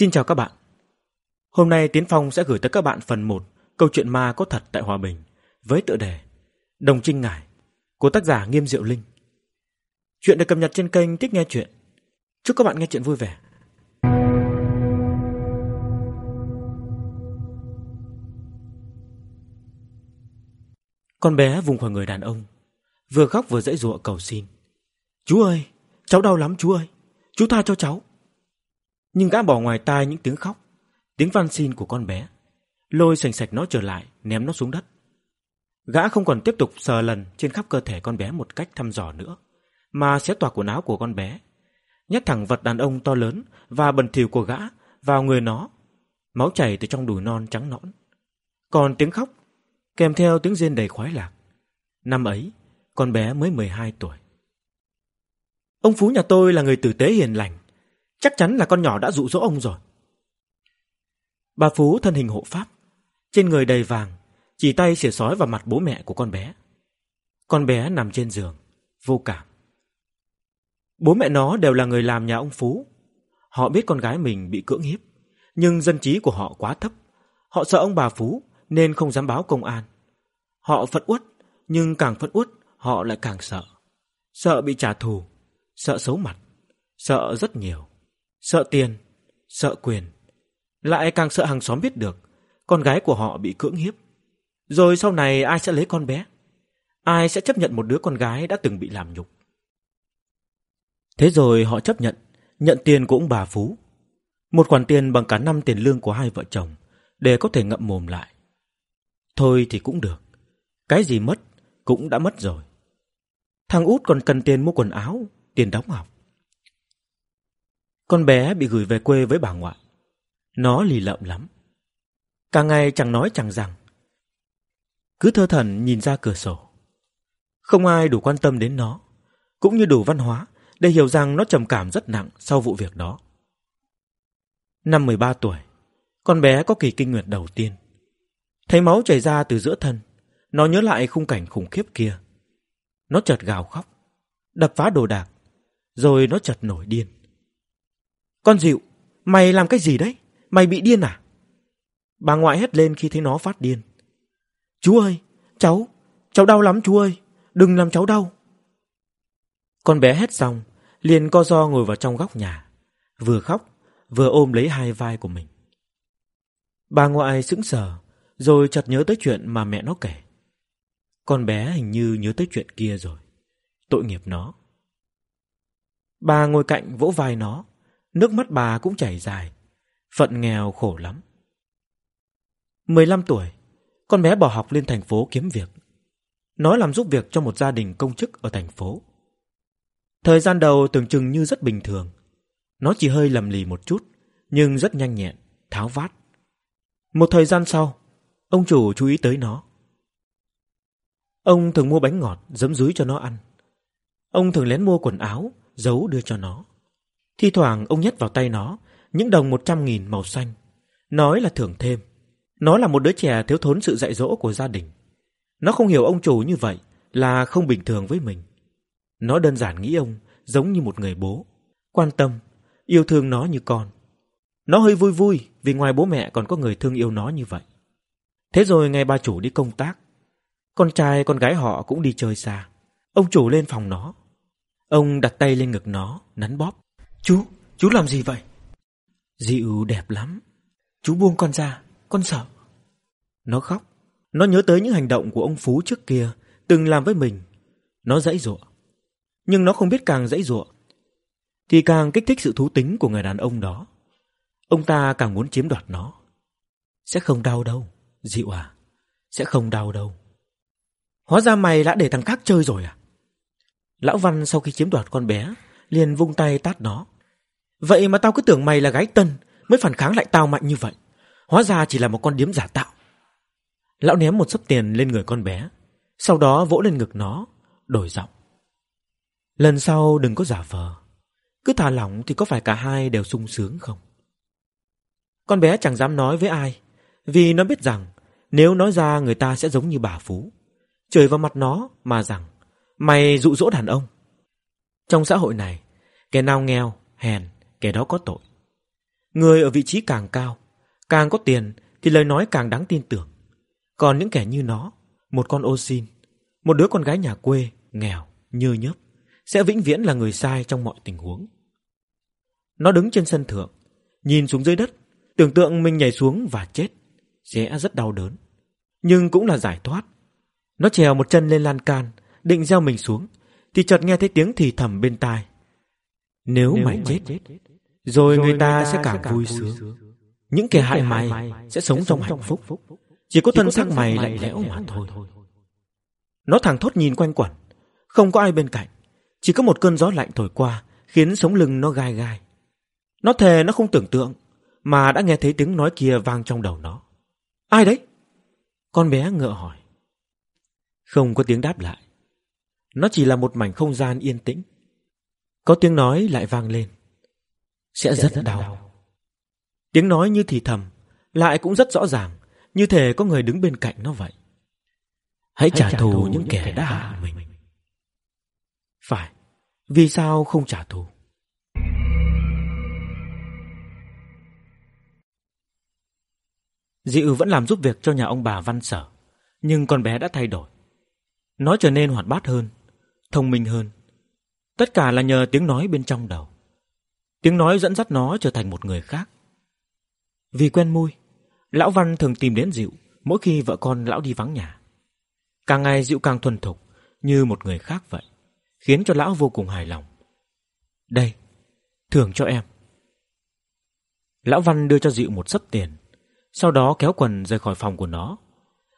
Xin chào các bạn. Hôm nay Tiến Phong sẽ gửi tới các bạn phần 1 câu chuyện ma có thật tại Hòa Bình với tựa đề Đồng Trinh Ngải của tác giả Nghiêm Diệu Linh. Chuyện được cập nhật trên kênh Thích Nghe Chuyện. Chúc các bạn nghe chuyện vui vẻ. Con bé vùng khỏi người đàn ông, vừa khóc vừa dãy dụa cầu xin. Chú ơi, cháu đau lắm chú ơi, chú tha cho cháu. Nhưng gã bỏ ngoài tai những tiếng khóc, tiếng van xin của con bé, lôi sành sạch nó trở lại, ném nó xuống đất. Gã không còn tiếp tục sờ lần trên khắp cơ thể con bé một cách thăm dò nữa, mà xé toạc quần áo của con bé, nhét thẳng vật đàn ông to lớn và bẩn thỉu của gã vào người nó, máu chảy từ trong đùi non trắng nõn. Còn tiếng khóc kèm theo tiếng rên đầy khoái lạc. Năm ấy, con bé mới 12 tuổi. Ông Phú nhà tôi là người tử tế hiền lành, chắc chắn là con nhỏ đã dụ dỗ ông rồi. Bà Phú thân hình hộ pháp, trên người đầy vàng, chỉ tay xỉa sói vào mặt bố mẹ của con bé. Con bé nằm trên giường, vô cảm. Bố mẹ nó đều là người làm nhà ông Phú. Họ biết con gái mình bị cưỡng hiếp, nhưng dân trí của họ quá thấp. Họ sợ ông bà Phú nên không dám báo công an. Họ phẫn uất, nhưng càng phẫn uất, họ lại càng sợ. Sợ bị trả thù, sợ xấu mặt, sợ rất nhiều. Sợ tiền, sợ quyền. Lại càng sợ hàng xóm biết được con gái của họ bị cưỡng hiếp. Rồi sau này ai sẽ lấy con bé? Ai sẽ chấp nhận một đứa con gái đã từng bị làm nhục? Thế rồi họ chấp nhận, nhận tiền của ông bà Phú. Một khoản tiền bằng cả năm tiền lương của hai vợ chồng để có thể ngậm mồm lại. Thôi thì cũng được. Cái gì mất cũng đã mất rồi. Thằng út còn cần tiền mua quần áo, tiền đóng học. Con bé bị gửi về quê với bà ngoại. Nó lì lợm lắm. Cả ngày chẳng nói chẳng rằng. Cứ thơ thần nhìn ra cửa sổ. Không ai đủ quan tâm đến nó, cũng như đủ văn hóa để hiểu rằng nó trầm cảm rất nặng sau vụ việc đó. Năm 13 tuổi, con bé có kỳ kinh nguyệt đầu tiên. Thấy máu chảy ra từ giữa thân, nó nhớ lại khung cảnh khủng khiếp kia. Nó chợt gào khóc, đập phá đồ đạc, rồi nó chợt nổi điên. Con dịu, mày làm cái gì đấy? Mày bị điên à? Bà ngoại hét lên khi thấy nó phát điên. Chú ơi, cháu, cháu đau lắm chú ơi, đừng làm cháu đau. Con bé hét xong, liền co do ngồi vào trong góc nhà, vừa khóc, vừa ôm lấy hai vai của mình. Bà ngoại sững sờ, rồi chợt nhớ tới chuyện mà mẹ nó kể. Con bé hình như nhớ tới chuyện kia rồi. Tội nghiệp nó. Bà ngồi cạnh vỗ vai nó, nước mắt bà cũng chảy dài. Phận nghèo khổ lắm. 15 tuổi, con bé bỏ học lên thành phố kiếm việc. Nó làm giúp việc cho một gia đình công chức ở thành phố. Thời gian đầu tưởng chừng như rất bình thường. Nó chỉ hơi lầm lì một chút, nhưng rất nhanh nhẹn, tháo vát. Một thời gian sau, ông chủ chú ý tới nó. Ông thường mua bánh ngọt, giấm dúi cho nó ăn. Ông thường lén mua quần áo, giấu đưa cho nó. Thi thoảng ông nhét vào tay nó những đồng một trăm nghìn màu xanh. Nói là thưởng thêm. Nó là một đứa trẻ thiếu thốn sự dạy dỗ của gia đình. Nó không hiểu ông chủ như vậy là không bình thường với mình. Nó đơn giản nghĩ ông giống như một người bố. Quan tâm, yêu thương nó như con. Nó hơi vui vui vì ngoài bố mẹ còn có người thương yêu nó như vậy. Thế rồi ngày bà chủ đi công tác. Con trai con gái họ cũng đi chơi xa. Ông chủ lên phòng nó. Ông đặt tay lên ngực nó, nắn bóp. Chú, chú làm gì vậy? Dịu đẹp lắm. Chú buông con ra, con sợ. Nó khóc. Nó nhớ tới những hành động của ông Phú trước kia từng làm với mình. Nó dãy dụa. Nhưng nó không biết càng dãy dụa thì càng kích thích sự thú tính của người đàn ông đó. Ông ta càng muốn chiếm đoạt nó. Sẽ không đau đâu, Dịu à. Sẽ không đau đâu. Hóa ra mày đã để thằng khác chơi rồi à? Lão Văn sau khi chiếm đoạt con bé liền vung tay tát nó. Vậy mà tao cứ tưởng mày là gái tân mới phản kháng lại tao mạnh như vậy. Hóa ra chỉ là một con điếm giả tạo. Lão ném một sấp tiền lên người con bé, sau đó vỗ lên ngực nó, đổi giọng. Lần sau đừng có giả vờ. Cứ thả lỏng thì có phải cả hai đều sung sướng không? Con bé chẳng dám nói với ai, vì nó biết rằng nếu nói ra người ta sẽ giống như bà Phú. Trời vào mặt nó mà rằng mày dụ dỗ đàn ông. Trong xã hội này, kẻ nào nghèo, hèn, kẻ đó có tội. Người ở vị trí càng cao, càng có tiền thì lời nói càng đáng tin tưởng. Còn những kẻ như nó, một con ô xin, một đứa con gái nhà quê, nghèo, nhơ nhớp, sẽ vĩnh viễn là người sai trong mọi tình huống. Nó đứng trên sân thượng, nhìn xuống dưới đất, tưởng tượng mình nhảy xuống và chết, sẽ rất đau đớn. Nhưng cũng là giải thoát. Nó trèo một chân lên lan can, định gieo mình xuống, thì chợt nghe thấy tiếng thì thầm bên tai. Nếu, Nếu mày, chết, chết, rồi, người ta, sẽ càng vui sướng. Những kẻ hại mày sẽ sống trong hạnh phúc. Chỉ có thân xác mày lạnh lẽo mà thôi. Nó thẳng thốt nhìn quanh quẩn, không có ai bên cạnh, chỉ có một cơn gió lạnh thổi qua, khiến sống lưng nó gai gai. Nó thề nó không tưởng tượng, mà đã nghe thấy tiếng nói kia vang trong đầu nó. Ai đấy? Con bé ngựa hỏi. Không có tiếng đáp lại. Nó chỉ là một mảnh không gian yên tĩnh. Có tiếng nói lại vang lên. Sẽ, rất, đau. Tiếng nói như thì thầm, lại cũng rất rõ ràng, như thể có người đứng bên cạnh nó vậy. Hãy, Hãy trả, thù, thù những kẻ đã hại mình. Phải, vì sao không trả thù? Dịu vẫn làm giúp việc cho nhà ông bà Văn Sở, nhưng con bé đã thay đổi. Nó trở nên hoạt bát hơn, thông minh hơn. Tất cả là nhờ tiếng nói bên trong đầu. Tiếng nói dẫn dắt nó trở thành một người khác. Vì quen môi, lão Văn thường tìm đến diệu mỗi khi vợ con lão đi vắng nhà. Càng ngày diệu càng thuần thục như một người khác vậy, khiến cho lão vô cùng hài lòng. Đây, thưởng cho em. Lão Văn đưa cho diệu một sấp tiền, sau đó kéo quần rời khỏi phòng của nó.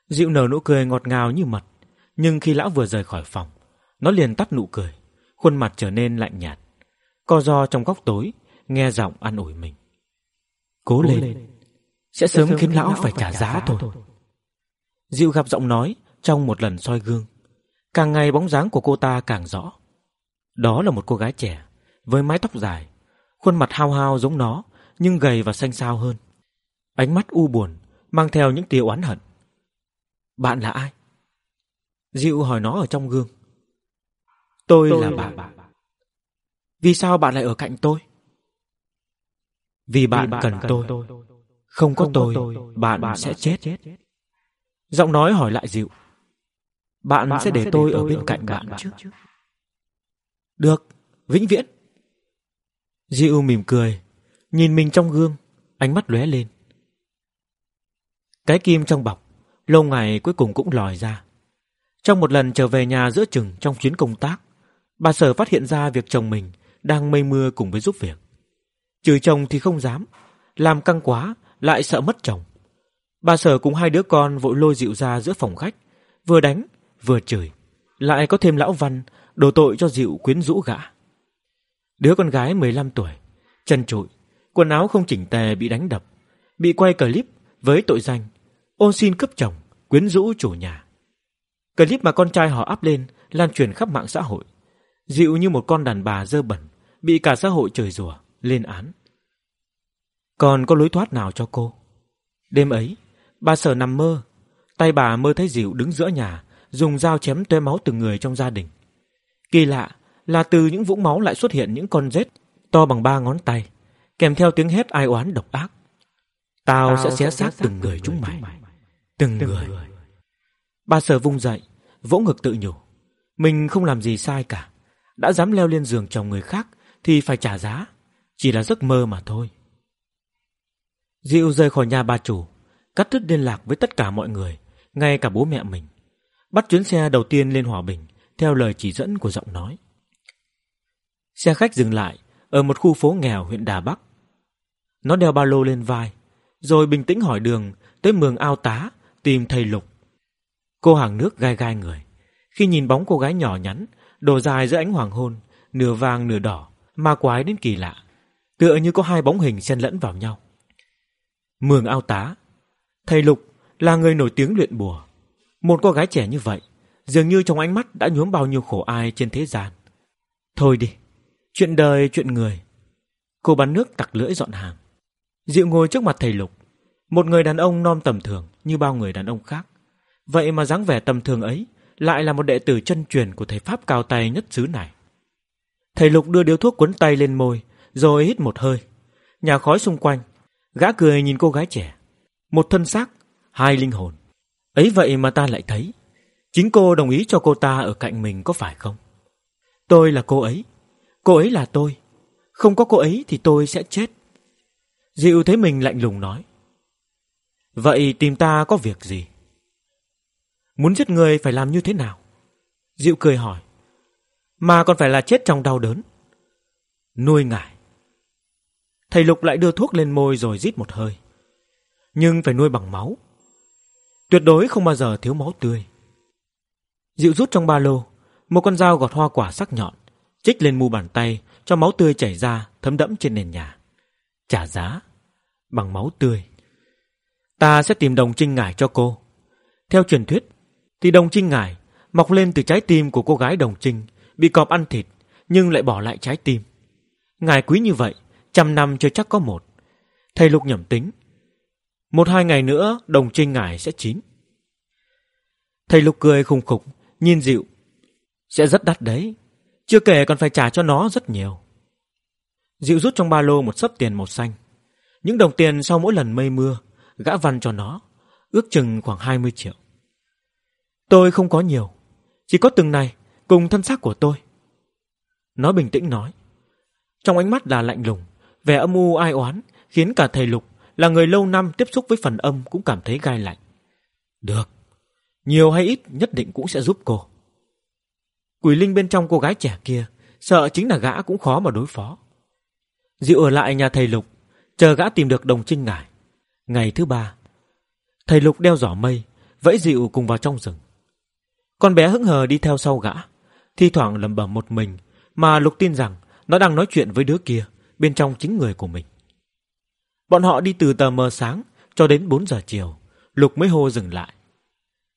diệu nở nụ cười ngọt ngào như mật, nhưng khi lão vừa rời khỏi phòng, nó liền tắt nụ cười, khuôn mặt trở nên lạnh nhạt, co ro trong góc tối, nghe giọng an ủi mình. Cố, Cố lên, lên, sẽ sớm, sớm khiến lão, lão phải trả giá, thôi. thôi. Dịu gặp giọng nói trong một lần soi gương, càng ngày bóng dáng của cô ta càng rõ. Đó là một cô gái trẻ với mái tóc dài, khuôn mặt hao hao giống nó nhưng gầy và xanh xao hơn. Ánh mắt u buồn mang theo những tia oán hận. Bạn là ai? Dịu hỏi nó ở trong gương. Tôi, tôi là, là bạn. Vì sao bạn lại ở cạnh tôi? Vì bạn, Vì bạn cần, tôi. tôi. Không có Không tôi, tôi bạn, bạn sẽ chết. chết. Giọng nói hỏi lại dịu. Bạn, bạn sẽ để, sẽ tôi, để tôi ở bên cạnh bạn, bạn chứ? Được, vĩnh viễn. Dịu mỉm cười, nhìn mình trong gương, ánh mắt lóe lên. Cái kim trong bọc, lâu ngày cuối cùng cũng lòi ra. Trong một lần trở về nhà giữa chừng trong chuyến công tác, bà Sở phát hiện ra việc chồng mình đang mây mưa cùng với giúp việc. Chửi chồng thì không dám, làm căng quá lại sợ mất chồng. Bà Sở cùng hai đứa con vội lôi dịu ra giữa phòng khách, vừa đánh vừa chửi, lại có thêm lão Văn đổ tội cho dịu quyến rũ gã. Đứa con gái 15 tuổi, chân trụi, quần áo không chỉnh tề bị đánh đập, bị quay clip với tội danh ôn xin cướp chồng, quyến rũ chủ nhà. Clip mà con trai họ up lên lan truyền khắp mạng xã hội, dịu như một con đàn bà dơ bẩn, bị cả xã hội chửi rủa, lên án. Còn có lối thoát nào cho cô? Đêm ấy, bà sở nằm mơ, tay bà mơ thấy dịu đứng giữa nhà, dùng dao chém toe máu từng người trong gia đình. Kỳ lạ là từ những vũng máu lại xuất hiện những con rết to bằng ba ngón tay, kèm theo tiếng hét ai oán độc ác. Tao, Tao sẽ xé xác từng người chúng mày. Từng, từng người. người. Bà sở vung dậy, vỗ ngực tự nhủ. Mình không làm gì sai cả. Đã dám leo lên giường chồng người khác thì phải trả giá. Chỉ là giấc mơ mà thôi. Diệu rời khỏi nhà bà chủ, cắt đứt liên lạc với tất cả mọi người, ngay cả bố mẹ mình. Bắt chuyến xe đầu tiên lên Hòa Bình, theo lời chỉ dẫn của giọng nói. Xe khách dừng lại ở một khu phố nghèo huyện Đà Bắc. Nó đeo ba lô lên vai, rồi bình tĩnh hỏi đường tới mường ao tá tìm thầy Lục. Cô hàng nước gai gai người, khi nhìn bóng cô gái nhỏ nhắn, đồ dài giữa ánh hoàng hôn, nửa vàng nửa đỏ, ma quái đến kỳ lạ, tựa như có hai bóng hình xen lẫn vào nhau. Mường ao tá, thầy Lục là người nổi tiếng luyện bùa. Một cô gái trẻ như vậy, dường như trong ánh mắt đã nhuốm bao nhiêu khổ ai trên thế gian. Thôi đi, chuyện đời chuyện người. Cô bán nước tặc lưỡi dọn hàng. Dịu ngồi trước mặt thầy Lục, một người đàn ông non tầm thường như bao người đàn ông khác. Vậy mà dáng vẻ tầm thường ấy lại là một đệ tử chân truyền của thầy Pháp cao tay nhất xứ này. Thầy Lục đưa điếu thuốc cuốn tay lên môi, rồi hít một hơi. Nhà khói xung quanh, gã cười nhìn cô gái trẻ. Một thân xác, hai linh hồn. Ấy vậy mà ta lại thấy, chính cô đồng ý cho cô ta ở cạnh mình có phải không? Tôi là cô ấy, cô ấy là tôi. Không có cô ấy thì tôi sẽ chết. Diệu thấy mình lạnh lùng nói. Vậy tìm ta có việc gì? Muốn giết người phải làm như thế nào? Diệu cười hỏi. Mà còn phải là chết trong đau đớn. Nuôi ngải. Thầy Lục lại đưa thuốc lên môi rồi rít một hơi. Nhưng phải nuôi bằng máu. Tuyệt đối không bao giờ thiếu máu tươi. Diệu rút trong ba lô, một con dao gọt hoa quả sắc nhọn, chích lên mu bàn tay cho máu tươi chảy ra thấm đẫm trên nền nhà. Trả giá bằng máu tươi. Ta sẽ tìm đồng trinh ngải cho cô. Theo truyền thuyết, thì đồng trinh ngải mọc lên từ trái tim của cô gái đồng trinh bị cọp ăn thịt nhưng lại bỏ lại trái tim. Ngài quý như vậy, trăm năm chưa chắc có một. Thầy Lục nhẩm tính. Một hai ngày nữa đồng trinh ngài sẽ chín. Thầy Lục cười khùng khục, nhìn dịu. Sẽ rất đắt đấy. Chưa kể còn phải trả cho nó rất nhiều. Dịu rút trong ba lô một sấp tiền màu xanh. Những đồng tiền sau mỗi lần mây mưa, gã văn cho nó, ước chừng khoảng 20 triệu. Tôi không có nhiều, chỉ có từng này cùng thân xác của tôi. Nó bình tĩnh nói. Trong ánh mắt là lạnh lùng, vẻ âm u ai oán khiến cả thầy Lục là người lâu năm tiếp xúc với phần âm cũng cảm thấy gai lạnh. Được, nhiều hay ít nhất định cũng sẽ giúp cô. Quỷ linh bên trong cô gái trẻ kia sợ chính là gã cũng khó mà đối phó. Dịu ở lại nhà thầy Lục, chờ gã tìm được đồng trinh ngải. Ngày thứ ba, thầy Lục đeo giỏ mây, vẫy dịu cùng vào trong rừng. Con bé hững hờ đi theo sau gã, thi thoảng lẩm bẩm một mình, mà Lục tin rằng nó đang nói chuyện với đứa kia, bên trong chính người của mình. Bọn họ đi từ tờ mờ sáng cho đến 4 giờ chiều, Lục mới hô dừng lại.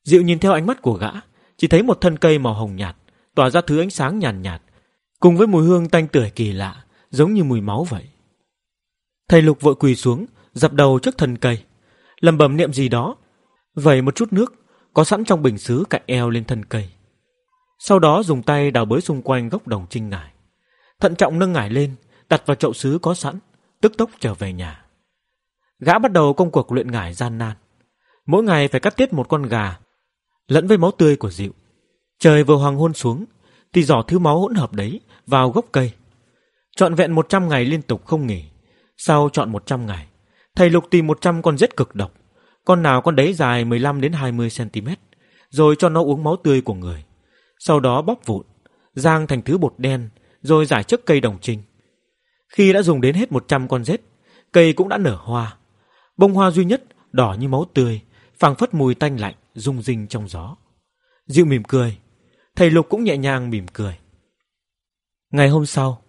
Diệu nhìn theo ánh mắt của gã, chỉ thấy một thân cây màu hồng nhạt, tỏa ra thứ ánh sáng nhàn nhạt, nhạt, cùng với mùi hương tanh tưởi kỳ lạ, giống như mùi máu vậy. Thầy Lục vội quỳ xuống, dập đầu trước thân cây, lầm bầm niệm gì đó, vẩy một chút nước có sẵn trong bình sứ cạnh eo lên thân cây. Sau đó dùng tay đào bới xung quanh gốc đồng trinh ngải, thận trọng nâng ngải lên, đặt vào chậu sứ có sẵn, tức tốc trở về nhà. Gã bắt đầu công cuộc luyện ngải gian nan. Mỗi ngày phải cắt tiết một con gà, lẫn với máu tươi của dịu. Trời vừa hoàng hôn xuống, thì giỏ thứ máu hỗn hợp đấy vào gốc cây. Chọn vẹn 100 ngày liên tục không nghỉ. Sau chọn 100 ngày, thầy Lục tìm 100 con rết cực độc. Con nào con đấy dài 15 đến 20 cm, rồi cho nó uống máu tươi của người. Sau đó bóc vụn, rang thành thứ bột đen, rồi giải trước cây đồng trinh. Khi đã dùng đến hết 100 con rết, cây cũng đã nở hoa. Bông hoa duy nhất đỏ như máu tươi, phảng phất mùi tanh lạnh rung rinh trong gió. Dịu mỉm cười, thầy Lục cũng nhẹ nhàng mỉm cười. Ngày hôm sau,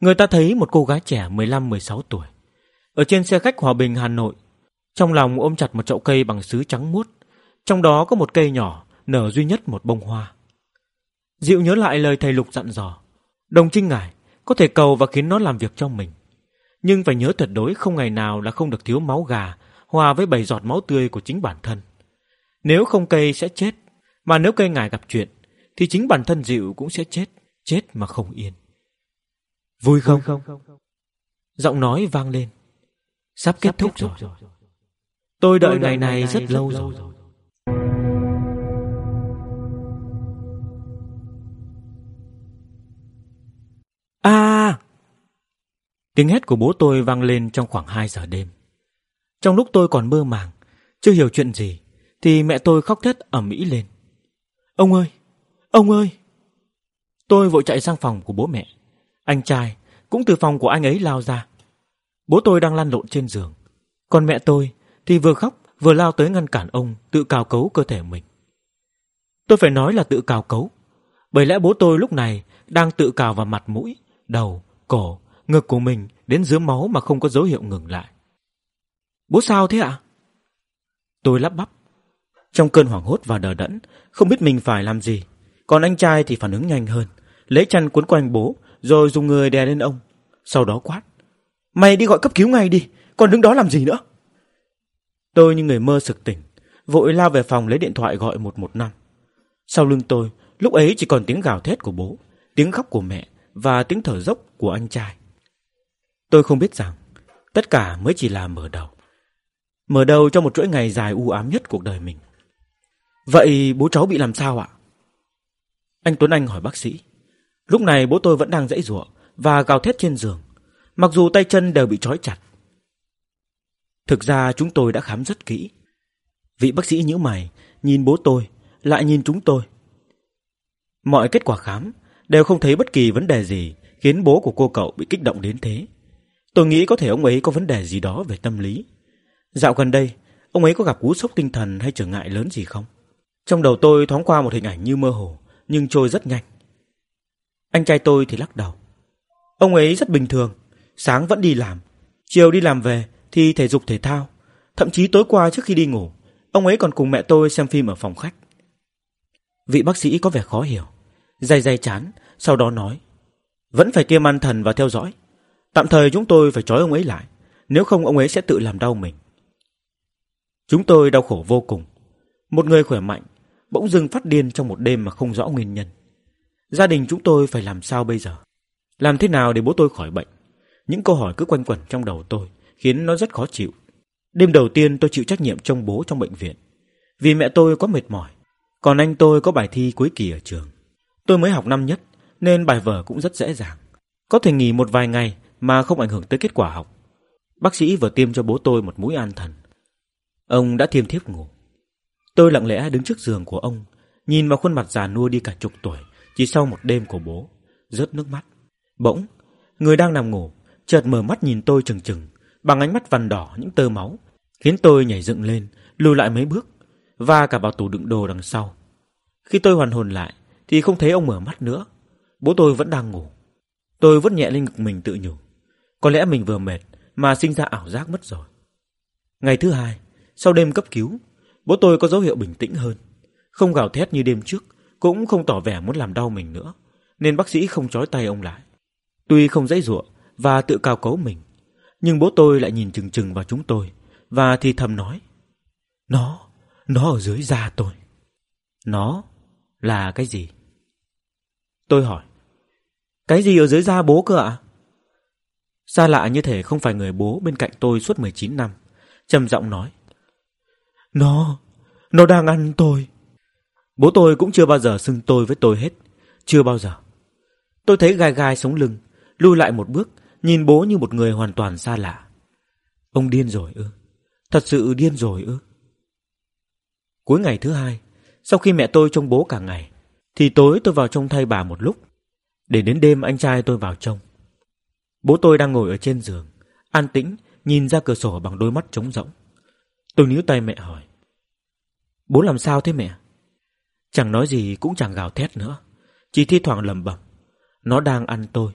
người ta thấy một cô gái trẻ 15-16 tuổi ở trên xe khách Hòa Bình Hà Nội, trong lòng ôm chặt một chậu cây bằng sứ trắng muốt, trong đó có một cây nhỏ nở duy nhất một bông hoa. Dịu nhớ lại lời thầy Lục dặn dò, đồng trinh ngải có thể cầu và khiến nó làm việc cho mình, nhưng phải nhớ tuyệt đối không ngày nào là không được thiếu máu gà hòa với bảy giọt máu tươi của chính bản thân. Nếu không cây sẽ chết, mà nếu cây ngải gặp chuyện, thì chính bản thân dịu cũng sẽ chết, chết mà không yên. Vui không? Giọng nói vang lên. Sắp kết thúc rồi. Tôi đợi ngày này rất lâu rồi. À! Tiếng hét của bố tôi vang lên trong khoảng 2 giờ đêm. Trong lúc tôi còn mơ màng, chưa hiểu chuyện gì, thì mẹ tôi khóc thét ầm ĩ lên. Ông ơi! Ông ơi! Tôi vội chạy sang phòng của bố mẹ. Anh trai cũng từ phòng của anh ấy lao ra. Bố tôi đang lăn lộn trên giường. Còn mẹ tôi thì vừa khóc vừa lao tới ngăn cản ông tự cào cấu cơ thể mình. Tôi phải nói là tự cào cấu. Bởi lẽ bố tôi lúc này đang tự cào vào mặt mũi, đầu, cổ, ngực của mình đến dưới máu mà không có dấu hiệu ngừng lại. Bố sao thế ạ? Tôi lắp bắp. Trong cơn hoảng hốt và đờ đẫn, không biết mình phải làm gì. Còn anh trai thì phản ứng nhanh hơn, lấy chăn cuốn quanh bố, rồi dùng người đè lên ông. Sau đó quát. Mày đi gọi cấp cứu ngay đi, còn đứng đó làm gì nữa? Tôi như người mơ sực tỉnh, vội lao về phòng lấy điện thoại gọi 115. Sau lưng tôi, lúc ấy chỉ còn tiếng gào thét của bố, tiếng khóc của mẹ và tiếng thở dốc của anh trai. Tôi không biết rằng, Tất cả mới chỉ là mở đầu. Mở đầu cho một chuỗi ngày dài u ám nhất cuộc đời mình. Vậy bố cháu bị làm sao ạ? Anh Tuấn Anh hỏi bác sĩ. Lúc này bố tôi vẫn đang dãy rủa và gào thét trên giường, mặc dù tay chân đều bị trói chặt. Thực ra chúng tôi đã khám rất kỹ. Vị bác sĩ nhíu mày, nhìn bố tôi, lại nhìn chúng tôi. Mọi kết quả khám đều không thấy bất kỳ vấn đề gì khiến bố của cô cậu bị kích động đến thế. Tôi nghĩ có thể ông ấy có vấn đề gì đó về tâm lý. Dạo gần đây, ông ấy có gặp cú sốc tinh thần hay trở ngại lớn gì không? Trong đầu tôi thoáng qua một hình ảnh như mơ hồ, nhưng trôi rất nhanh. Anh trai tôi thì lắc đầu. Ông ấy rất bình thường, sáng vẫn đi làm, chiều đi làm về thì thể dục thể thao. Thậm chí tối qua trước khi đi ngủ, ông ấy còn cùng mẹ tôi xem phim ở phòng khách. Vị bác sĩ có vẻ khó hiểu, dày dày chán, sau đó nói. Vẫn phải tiêm an thần và theo dõi. Tạm thời chúng tôi phải trói ông ấy lại, nếu không ông ấy sẽ tự làm đau mình. Chúng tôi đau khổ vô cùng. Một người khỏe mạnh, bỗng dưng phát điên trong một đêm mà không rõ nguyên nhân. Gia đình chúng tôi phải làm sao bây giờ? Làm thế nào để bố tôi khỏi bệnh? Những câu hỏi cứ quanh quẩn trong đầu tôi, khiến nó rất khó chịu. Đêm đầu tiên tôi chịu trách nhiệm trông bố trong bệnh viện. Vì mẹ tôi có mệt mỏi, còn anh tôi có bài thi cuối kỳ ở trường. Tôi mới học năm nhất, nên bài vở cũng rất dễ dàng. Có thể nghỉ một vài ngày mà không ảnh hưởng tới kết quả học. Bác sĩ vừa tiêm cho bố tôi một mũi an thần. Ông đã thiêm thiếp ngủ. Tôi lặng lẽ đứng trước giường của ông, nhìn vào khuôn mặt già nua đi cả chục tuổi, chỉ sau một đêm của bố, rớt nước mắt. Bỗng, người đang nằm ngủ, chợt mở mắt nhìn tôi chừng chừng, bằng ánh mắt vằn đỏ những tơ máu, khiến tôi nhảy dựng lên, lùi lại mấy bước, và cả vào tủ đựng đồ đằng sau. Khi tôi hoàn hồn lại, thì không thấy ông mở mắt nữa. Bố tôi vẫn đang ngủ. Tôi vứt nhẹ lên ngực mình tự nhủ. Có lẽ mình vừa mệt mà sinh ra ảo giác mất rồi. Ngày thứ hai, sau đêm cấp cứu, bố tôi có dấu hiệu bình tĩnh hơn. Không gào thét như đêm trước, cũng không tỏ vẻ muốn làm đau mình nữa, nên bác sĩ không trói tay ông lại. Tuy không dãy ruộng và tự cao cấu mình, nhưng bố tôi lại nhìn chừng chừng vào chúng tôi và thì thầm nói: "Nó, nó ở dưới da tôi." Nó là cái gì? Tôi hỏi. Cái gì ở dưới da bố cơ ạ? Xa lạ như thể không phải người bố bên cạnh tôi suốt 19 năm. trầm giọng nói. Nó, nó đang ăn tôi. Bố tôi cũng chưa bao giờ xưng tôi với tôi hết. Chưa bao giờ. Tôi thấy gai gai sống lưng, lui lại một bước, nhìn bố như một người hoàn toàn xa lạ. Ông điên rồi ư? Thật sự điên rồi ư? Cuối ngày thứ hai, sau khi mẹ tôi trông bố cả ngày, thì tối tôi vào trông thay bà một lúc, để đến đêm anh trai tôi vào trông. Bố tôi đang ngồi ở trên giường, an tĩnh, nhìn ra cửa sổ bằng đôi mắt trống rỗng. Tôi níu tay mẹ hỏi. Bố làm sao thế mẹ? Chẳng nói gì cũng chẳng gào thét nữa, chỉ thi thoảng lầm bẩm. Nó đang ăn tôi.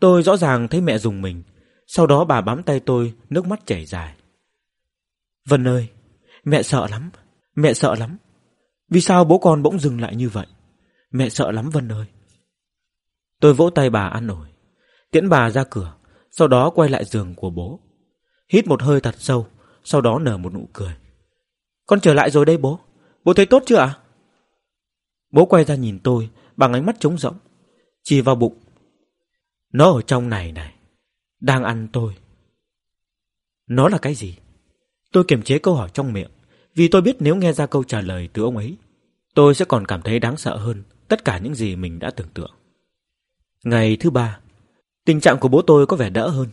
Tôi rõ ràng thấy mẹ dùng mình, sau đó bà bám tay tôi, nước mắt chảy dài. Vân ơi, mẹ sợ lắm, mẹ sợ lắm. Vì sao bố con bỗng dừng lại như vậy? Mẹ sợ lắm Vân ơi. Tôi vỗ tay bà an ủi, tiễn bà ra cửa, sau đó quay lại giường của bố. Hít một hơi thật sâu, sau đó nở một nụ cười. Con trở lại rồi đây bố, bố thấy tốt chưa ạ? Bố quay ra nhìn tôi bằng ánh mắt trống rỗng, chỉ vào bụng. Nó ở trong này này, đang ăn tôi. Nó là cái gì? Tôi kiềm chế câu hỏi trong miệng, vì tôi biết nếu nghe ra câu trả lời từ ông ấy, tôi sẽ còn cảm thấy đáng sợ hơn tất cả những gì mình đã tưởng tượng. Ngày thứ ba, tình trạng của bố tôi có vẻ đỡ hơn.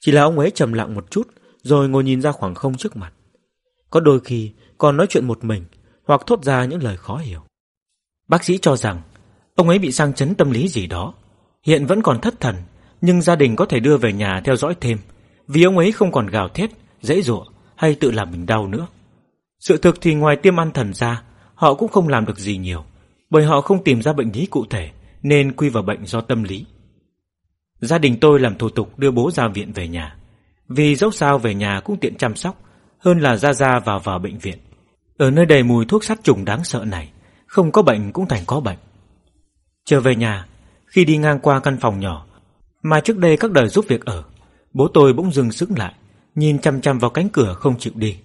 Chỉ là ông ấy trầm lặng một chút, rồi ngồi nhìn ra khoảng không trước mặt. Có đôi khi còn nói chuyện một mình, hoặc thốt ra những lời khó hiểu. Bác sĩ cho rằng, ông ấy bị sang chấn tâm lý gì đó. Hiện vẫn còn thất thần, nhưng gia đình có thể đưa về nhà theo dõi thêm, vì ông ấy không còn gào thét, dễ dụa hay tự làm mình đau nữa. Sự thực thì ngoài tiêm ăn thần ra, họ cũng không làm được gì nhiều, bởi họ không tìm ra bệnh lý cụ thể, nên quy vào bệnh do tâm lý. Gia đình tôi làm thủ tục đưa bố ra viện về nhà, vì dẫu sao về nhà cũng tiện chăm sóc, hơn là ra ra vào vào bệnh viện. Ở nơi đầy mùi thuốc sát trùng đáng sợ này, không có bệnh cũng thành có bệnh. Trở về nhà, khi đi ngang qua căn phòng nhỏ mà trước đây các đời giúp việc ở, bố tôi bỗng dừng sững lại, nhìn chăm chăm vào cánh cửa không chịu đi.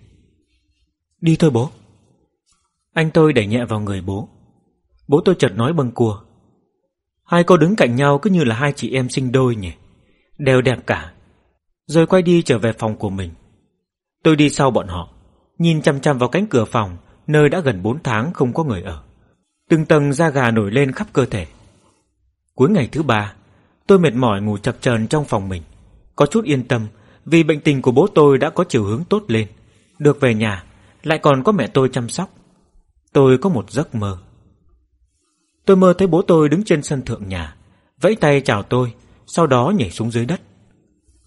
Đi thôi bố. Anh tôi đẩy nhẹ vào người bố. Bố tôi chợt nói bâng cua. Hai cô đứng cạnh nhau cứ như là hai chị em sinh đôi nhỉ. Đều đẹp cả. Rồi quay đi trở về phòng của mình. Tôi đi sau bọn họ, Nhìn chăm chăm vào cánh cửa phòng, Nơi đã gần 4 tháng không có người ở. Từng tầng da gà nổi lên khắp cơ thể. Cuối ngày thứ ba, Tôi mệt mỏi ngủ chập chờn trong phòng mình. Có chút yên tâm, Vì bệnh tình của bố tôi đã có chiều hướng tốt lên. Được về nhà, Lại còn có mẹ tôi chăm sóc. Tôi có một giấc mơ. Tôi mơ thấy bố tôi đứng trên sân thượng nhà, Vẫy tay chào tôi, Sau đó nhảy xuống dưới đất.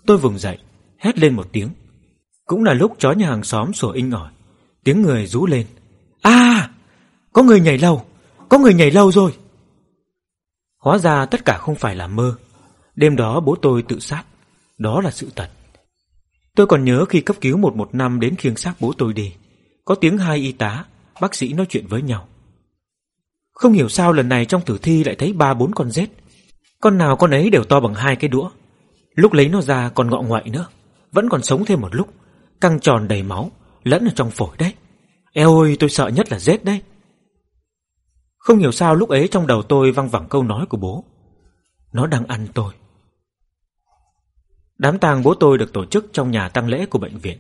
Tôi vùng dậy, Hét lên một tiếng. Cũng là lúc chó nhà hàng xóm sủa inh ỏi, Tiếng người rú lên. À Có người nhảy lâu Có người nhảy lâu rồi. Hóa ra tất cả không phải là mơ. Đêm đó bố tôi tự sát, Đó là sự thật. Tôi còn nhớ khi cấp cứu 115 đến khiêng xác bố tôi đi, Có tiếng hai y tá, Bác sĩ nói chuyện với nhau. Không hiểu sao lần này trong tử thi lại thấy ba bốn con rết. Con nào con ấy đều to bằng hai cái đũa. Lúc lấy nó ra còn ngọ ngoại nữa. Vẫn còn sống thêm một lúc. Căng tròn đầy máu, Lẫn ở trong phổi đấy. Eo ơi, tôi sợ nhất là rết đấy. Không hiểu sao lúc ấy trong đầu tôi văng vẳng câu nói của bố. Nó đang ăn tôi. Đám tang bố tôi được tổ chức trong nhà tang lễ của bệnh viện.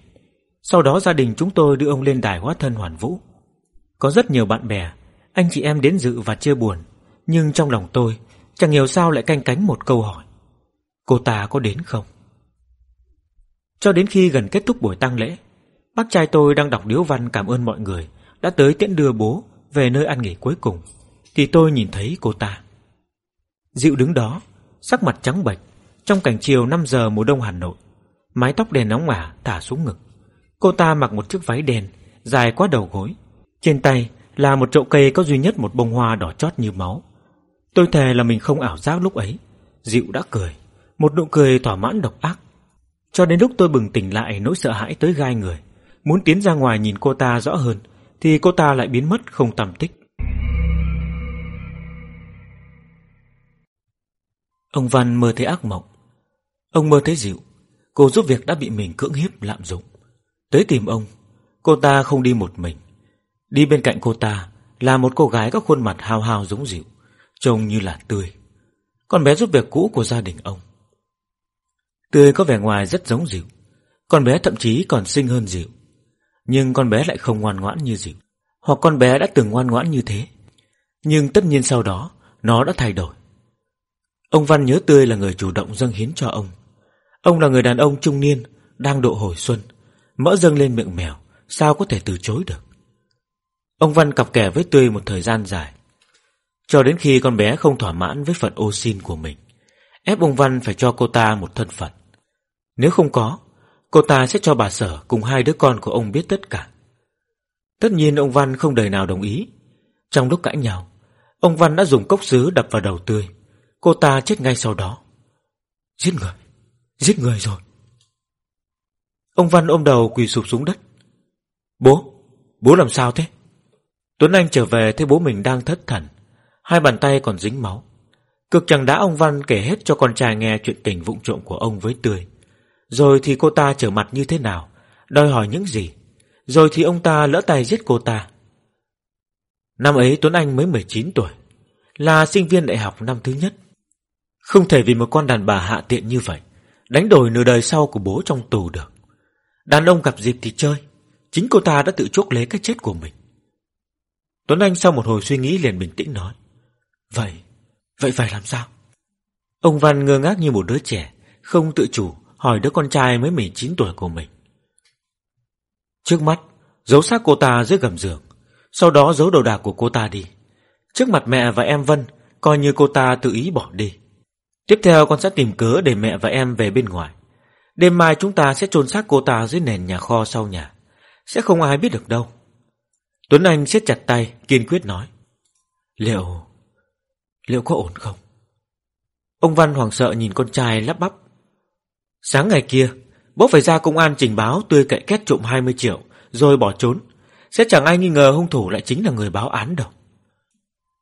Sau đó gia đình chúng tôi đưa ông lên đài hóa thân hoàn vũ. Có rất nhiều bạn bè anh chị em đến dự và chia buồn, Nhưng trong lòng tôi, Chẳng hiểu sao lại canh cánh một câu hỏi. Cô ta có đến không? Cho đến khi gần kết thúc buổi tang lễ, Bác trai tôi đang đọc điếu văn cảm ơn mọi người Đã tới tiễn đưa bố Về nơi ăn nghỉ cuối cùng, Thì tôi nhìn thấy cô ta. Dịu đứng đó, Sắc mặt trắng bệch, Trong cảnh chiều 5 giờ mùa đông Hà Nội, Mái tóc đèn nóng ả thả xuống ngực. Cô ta mặc một chiếc váy đen, Dài quá đầu gối, Trên tay là một chậu cây có duy nhất một bông hoa đỏ chót như máu. Tôi thề là mình không ảo giác lúc ấy. Dịu đã cười, Một nụ cười thỏa mãn độc ác. Cho đến lúc tôi bừng tỉnh lại, nỗi sợ hãi tới gai người. Muốn tiến ra ngoài nhìn cô ta rõ hơn, Thì cô ta lại biến mất không tầm tích. Ông Văn mơ thấy ác mộng. Ông mơ thấy dịu. Cô giúp việc đã bị mình cưỡng hiếp lạm dụng. Tới tìm ông, Cô ta không đi một mình. Đi bên cạnh cô ta Là một cô gái có khuôn mặt hào hào giống dịu, Trông như là tươi. Con bé giúp việc cũ của gia đình ông. Tươi có vẻ ngoài rất giống dịu, Con bé thậm chí còn xinh hơn dịu. Nhưng con bé lại không ngoan ngoãn như dịu, Hoặc con bé đã từng ngoan ngoãn như thế. Nhưng tất nhiên sau đó, Nó đã thay đổi. Ông Văn nhớ tươi là người chủ động dâng hiến cho ông. Ông là người đàn ông trung niên, Đang độ hồi xuân, Mỡ dâng lên miệng mèo, Sao có thể từ chối được? Ông Văn cặp kè với tươi một thời gian dài Cho đến khi con bé không thỏa mãn với phận ô xin của mình Ép ông Văn phải cho cô ta một thân phận Nếu không có Cô ta sẽ cho bà sở cùng hai đứa con của ông biết tất cả. Tất nhiên ông Văn không đời nào đồng ý. Trong lúc cãi nhau, ông Văn đã dùng cốc sứ đập vào đầu tươi. Cô ta chết ngay sau đó. Giết người, giết người rồi. Ông Văn ôm đầu quỳ sụp xuống đất. Bố, bố làm sao thế? Tuấn Anh trở về thấy bố mình đang thất thần. Hai bàn tay còn dính máu. Cực chẳng đã ông Văn kể hết cho con trai nghe chuyện tình vụng trộm của ông với Tươi. Rồi thì cô ta trở mặt như thế nào Đòi hỏi những gì Rồi thì ông ta lỡ tay giết cô ta Năm ấy Tuấn Anh mới 19 tuổi, Là sinh viên đại học năm thứ nhất Không thể vì một con đàn bà hạ tiện như vậy, Đánh đổi nửa đời sau của bố trong tù được Đàn ông gặp dịp thì chơi, Chính cô ta đã tự chuốc lấy cái chết của mình Tuấn Anh sau một hồi suy nghĩ liền bình tĩnh nói Vậy, vậy phải làm sao? Ông Văn ngơ ngác như một đứa trẻ Không tự chủ hỏi đứa con trai mới 19 tuổi của mình. Trước mắt, giấu xác cô ta dưới gầm giường, sau đó giấu đồ đạc của cô ta đi. Trước mặt mẹ và em Vân, coi như cô ta tự ý bỏ đi. Tiếp theo con sẽ tìm cớ để mẹ và em về bên ngoài. Đêm mai chúng ta sẽ chôn xác cô ta dưới nền nhà kho sau nhà. Sẽ không ai biết được đâu. Tuấn Anh siết chặt tay, kiên quyết nói. Liệu... liệu có ổn không? Ông Văn hoảng sợ nhìn con trai lắp bắp. Sáng ngày kia, bố phải ra công an trình báo tươi cậy két trộm 20 triệu, rồi bỏ trốn. Sẽ chẳng ai nghi ngờ hung thủ lại chính là người báo án đâu.